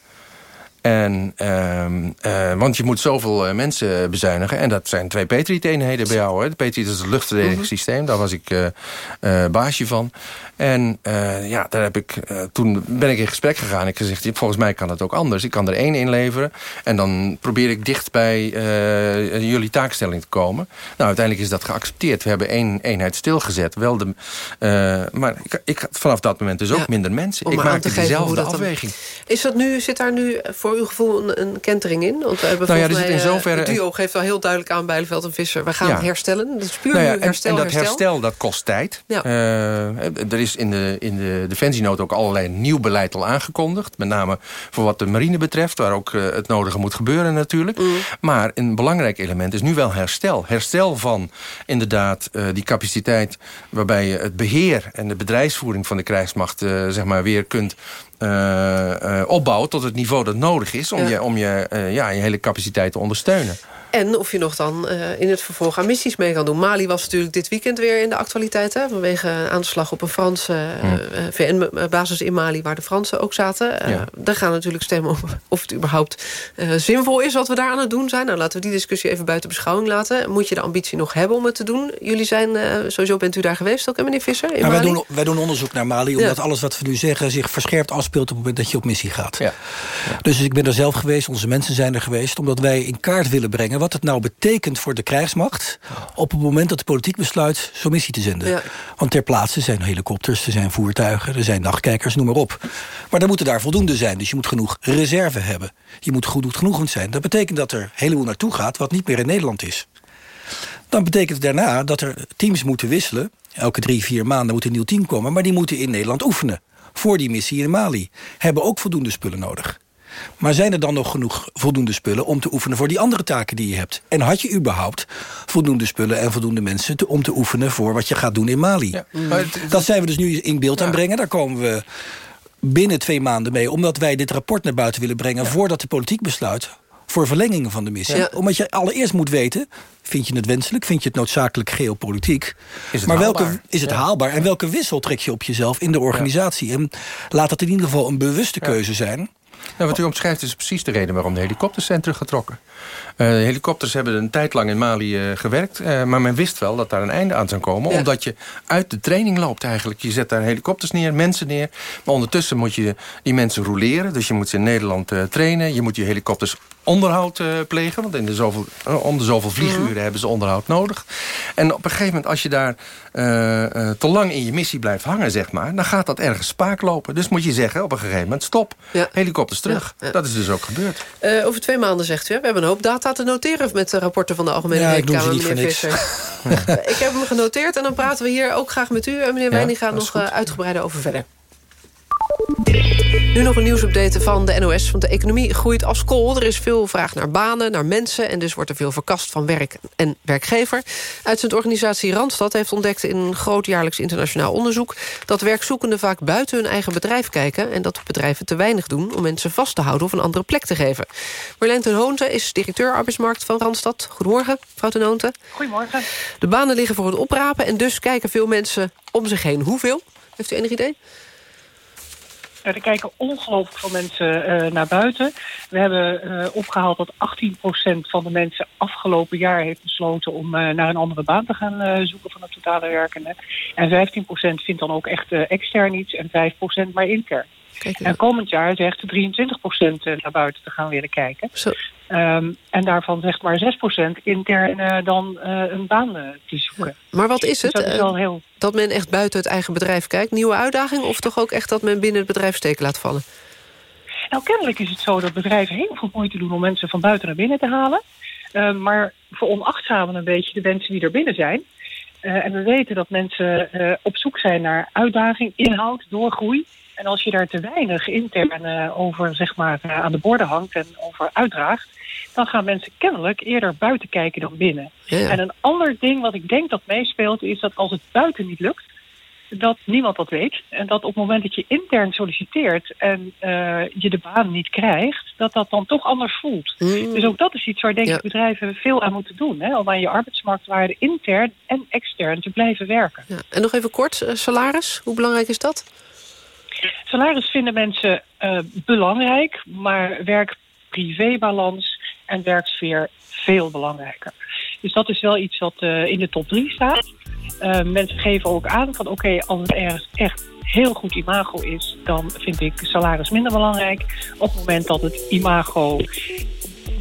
En, uh, uh, want je moet zoveel uh, mensen bezuinigen. En dat zijn twee Patriot-eenheden bij jou. Hè. De Patriot is het luchtverdedigingssysteem. Mm -hmm. Daar was ik baasje van. En ja, daar heb ik, toen ben ik in gesprek gegaan. Ik heb gezegd, volgens mij kan het ook anders. Ik kan er één inleveren. En dan probeer ik dicht bij jullie taakstelling te komen. Nou, uiteindelijk is dat geaccepteerd. We hebben één eenheid stilgezet. Wel de, maar ik, ik, vanaf dat moment dus ook minder mensen. Ik maakte diezelfde afweging. Is dat nu, zit daar nu voor uw gevoel een, een kentering in? Want we hebben Nou ja, volgens zit mij, in eh, zoverre- Het duo geeft wel heel duidelijk aan, Bijleveld en Visser. We gaan Ja. het herstellen. Dat is puur Nou ja, en- herstel, en, dat herstel. herstel, dat kost tijd. Ja. Eh, er is in de, in de defensienoot ook allerlei nieuw beleid al aangekondigd. Met name voor wat de marine betreft, waar ook eh, het nodige moet gebeuren natuurlijk. Mm. Maar een belangrijk element is nu wel herstel. Herstel van inderdaad die capaciteit waarbij je het beheer en de bedrijfsvoering van de krijgsmacht zeg maar weer kunt eh, eh, opbouwen tot het niveau dat nodig is om, Ja. je, om je, eh, ja, je hele capaciteit te ondersteunen. En of je nog dan eh, in het vervolg aan missies mee kan doen. Mali was natuurlijk dit weekend weer in de actualiteit. Hè, vanwege aanslag op een Franse eh, eh, VN-basis in Mali... waar de Fransen ook zaten. Eh Ja. Daar gaan natuurlijk stemmen over of het überhaupt eh, zinvol is... wat we daar aan het doen zijn. Nou, laten we die discussie even buiten beschouwing laten. Moet je de ambitie nog hebben om het te doen? Jullie zijn, eh, sowieso bent u daar geweest ook, hè, meneer Visser? In Nou, wij, Mali? doen, wij doen onderzoek naar Mali, omdat alles wat we nu zeggen... zich verscherpt afspeelt op het moment dat je op missie gaat. Dus ik ben er zelf geweest, onze mensen zijn er geweest... omdat wij in kaart willen brengen wat het nou betekent voor de krijgsmacht... op het moment dat de politiek besluit zo'n missie te zenden. Ja. Want ter plaatse zijn helikopters, er zijn voertuigen... er zijn nachtkijkers, noem maar op. Maar dan moeten daar voldoende zijn, dus je moet genoeg reserve hebben. Je moet goed genoeg zijn. Dat betekent dat er een heleboel naartoe gaat... wat niet meer in Nederland is. Dan betekent het daarna dat er teams moeten wisselen. Elke drie, vier maanden moet een nieuw team komen... maar die moeten in Nederland oefenen. Voor die missie in Mali. Hebben ook voldoende spullen nodig. Maar zijn er dan nog genoeg voldoende spullen om te oefenen voor die andere taken die je hebt? En had je überhaupt voldoende spullen en voldoende mensen te, om te oefenen voor wat je gaat doen in Mali? Het- Dat zijn we dus nu in beeld aan brengen. Daar komen we binnen twee maanden mee. Omdat wij dit rapport naar buiten willen brengen voordat de politiek besluit voor verlengingen van de missie. Ja. Omdat je allereerst moet weten, vind je het wenselijk, vind je het noodzakelijk geopolitiek? Is het maar haalbaar? welke is het Ja. haalbaar en welke wissel trek je op jezelf in de organisatie? En laat dat in ieder geval een bewuste keuze zijn. Nou, wat u omschrijft is precies de reden waarom de helikopters zijn teruggetrokken. Eh, de helikopters hebben een tijd lang in Mali eh, gewerkt. eh, maar men wist wel dat daar een einde aan zou komen. Ja. Omdat je uit de training loopt eigenlijk. Je zet daar helikopters neer, mensen neer. Maar ondertussen moet je die mensen roleren. Dus je moet ze in Nederland trainen. Je moet je helikopters onderhoud eh, plegen. Want in de zoveel, eh, om de zoveel vlieguren hebben ze onderhoud nodig. En op een gegeven moment als je daar eh, eh, te lang in je missie blijft hangen, zeg maar... dan gaat dat ergens spaak lopen. Dus moet je zeggen op een gegeven moment stop. Helikopters terug. Ja, ja. Dat is dus ook gebeurd. Eh, over twee maanden zegt u, hè? we hebben een hoop data te noteren... met de rapporten van de Algemene Ja, Rekenkamer, meneer voor niks. Visser. <laughs> <laughs> ik heb hem genoteerd en dan praten we hier ook graag met u. En meneer Ja, Weininga nog uitgebreider over verder. Nu nog een nieuwsupdate van de NOS. Want de economie groeit als kool. Er is veel vraag naar banen, naar mensen... en dus wordt er veel verkast van werk en werkgever. Uitzendorganisatie Randstad heeft ontdekt... in een groot jaarlijks internationaal onderzoek... dat werkzoekenden vaak buiten hun eigen bedrijf kijken... en dat bedrijven te weinig doen om mensen vast te houden... of een andere plek te geven. Marlijn ten Hoonte is directeur arbeidsmarkt van Randstad. Goedemorgen, mevrouw ten Hoonte. Goedemorgen. De banen liggen voor het oprapen... en dus kijken veel mensen om zich heen. Hoeveel? Heeft u enig idee? Ja, er kijken ongelooflijk veel mensen eh, naar buiten. We hebben eh, opgehaald dat 18% van de mensen afgelopen jaar heeft besloten om eh, naar een andere baan te gaan eh, zoeken van de totale werkenden. En 15% vindt dan ook echt eh, extern iets en 5% maar intern. En komend jaar zegt 23% naar buiten te gaan willen kijken. Ehm, en daarvan zegt maar 6% intern eh, dan eh, een baan eh, te zoeken. Maar wat is Dus het? dat is wel heel Dat men echt buiten het eigen bedrijf kijkt? Nieuwe uitdaging? Of toch ook echt dat men binnen het bedrijf steken laat vallen? Nou, kennelijk is het zo dat bedrijven heel veel moeite doen om mensen van buiten naar binnen te halen. Uh, maar veronachtzamen een beetje de mensen die er binnen zijn. Uh, en we weten dat mensen uh, op zoek zijn naar uitdaging, inhoud, doorgroei. En als je daar te weinig intern over zeg maar, aan de borden hangt en over uitdraagt... dan gaan mensen kennelijk eerder buiten kijken dan binnen. Ja, ja. En een ander ding wat ik denk dat meespeelt is dat als het buiten niet lukt dat niemand dat weet. En dat op het moment dat je intern solliciteert en uh, je de baan niet krijgt, dat dat dan toch anders voelt. Mm. Dus ook dat is iets waar denk Ja. ik bedrijven veel aan moeten doen. Hè? Om aan je arbeidsmarktwaarde intern en extern te blijven werken. Ja. En nog even kort, eh, salaris. Hoe belangrijk is dat? Salaris vinden mensen uh, belangrijk, maar werk-privébalans en werksfeer veel belangrijker. Dus dat is wel iets wat uh, in de top drie staat. Uh, mensen geven ook aan van oké, als het ergens echt heel goed imago is, dan vind ik salaris minder belangrijk. Op het moment dat het imago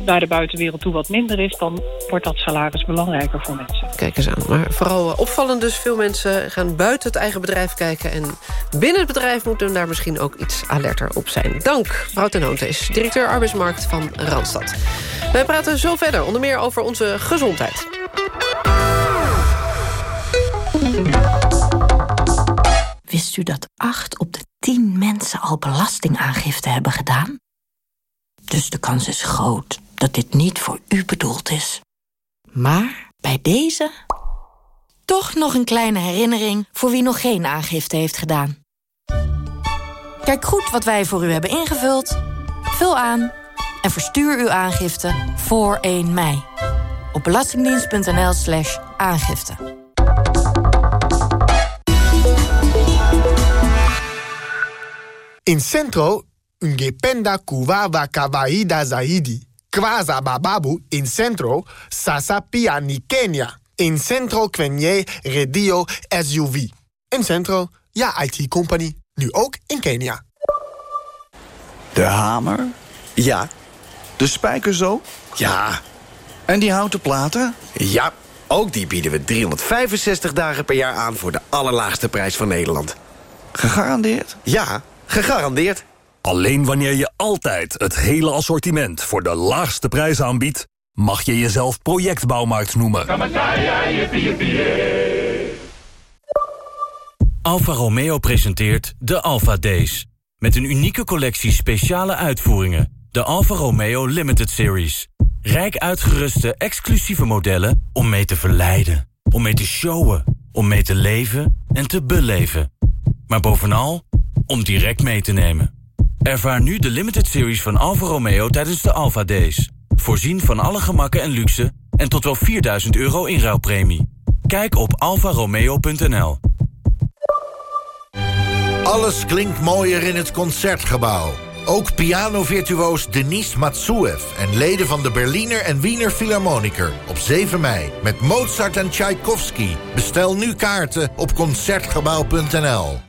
naar de buitenwereld toe wat minder is... dan wordt dat salaris belangrijker voor mensen. Kijk eens aan. Maar vooral uh, opvallend dus. Veel mensen gaan buiten het eigen bedrijf kijken... en binnen het bedrijf moeten daar misschien ook iets alerter op zijn. Dank, mevrouw ten Hoontees, directeur arbeidsmarkt van Randstad. Wij praten zo verder, onder meer over onze gezondheid. Wist u dat 8 op de 10 mensen al belastingaangifte hebben gedaan? Dus de kans is groot dat dit niet voor u bedoeld is. Maar bij deze... toch nog een kleine herinnering voor wie nog geen aangifte heeft gedaan. Kijk goed wat wij voor u hebben ingevuld. Vul aan en verstuur uw aangifte voor 1 mei. Op belastingdienst.nl slash aangifte. In Centro, ungependa kuwawa kawaida zaidi. Kwaza bababu in Centro, sasa pia ni. In Centro kwenye redio SUV. In Centro, ja IT-company. Nu ook in Kenia. De hamer? Ja. De spijker zo? Ja. En die houten platen? Ja, ook die bieden we 365 dagen per jaar aan... voor de allerlaagste prijs van Nederland. Gegarandeerd? Ja, gegarandeerd. Alleen wanneer je altijd het hele assortiment voor de laagste prijs aanbiedt... mag je jezelf projectbouwmarkt noemen. Alfa Romeo presenteert de Alfa Days. Met een unieke collectie speciale uitvoeringen. De Alfa Romeo Limited Series. Rijk uitgeruste exclusieve modellen om mee te verleiden. Om mee te showen. Om mee te leven en te beleven. Maar bovenal om direct mee te nemen. Ervaar nu de limited series van Alfa Romeo tijdens de Alfa Days. Voorzien van alle gemakken en luxe en tot wel 4000 euro inruilpremie. Kijk op alfaromeo.nl. Alles klinkt mooier in het Concertgebouw. Ook pianovirtuoos Denise Matsuev en leden van de Berliner en Wiener Philharmoniker op 7 mei met Mozart en Tchaikovsky. Bestel nu kaarten op concertgebouw.nl.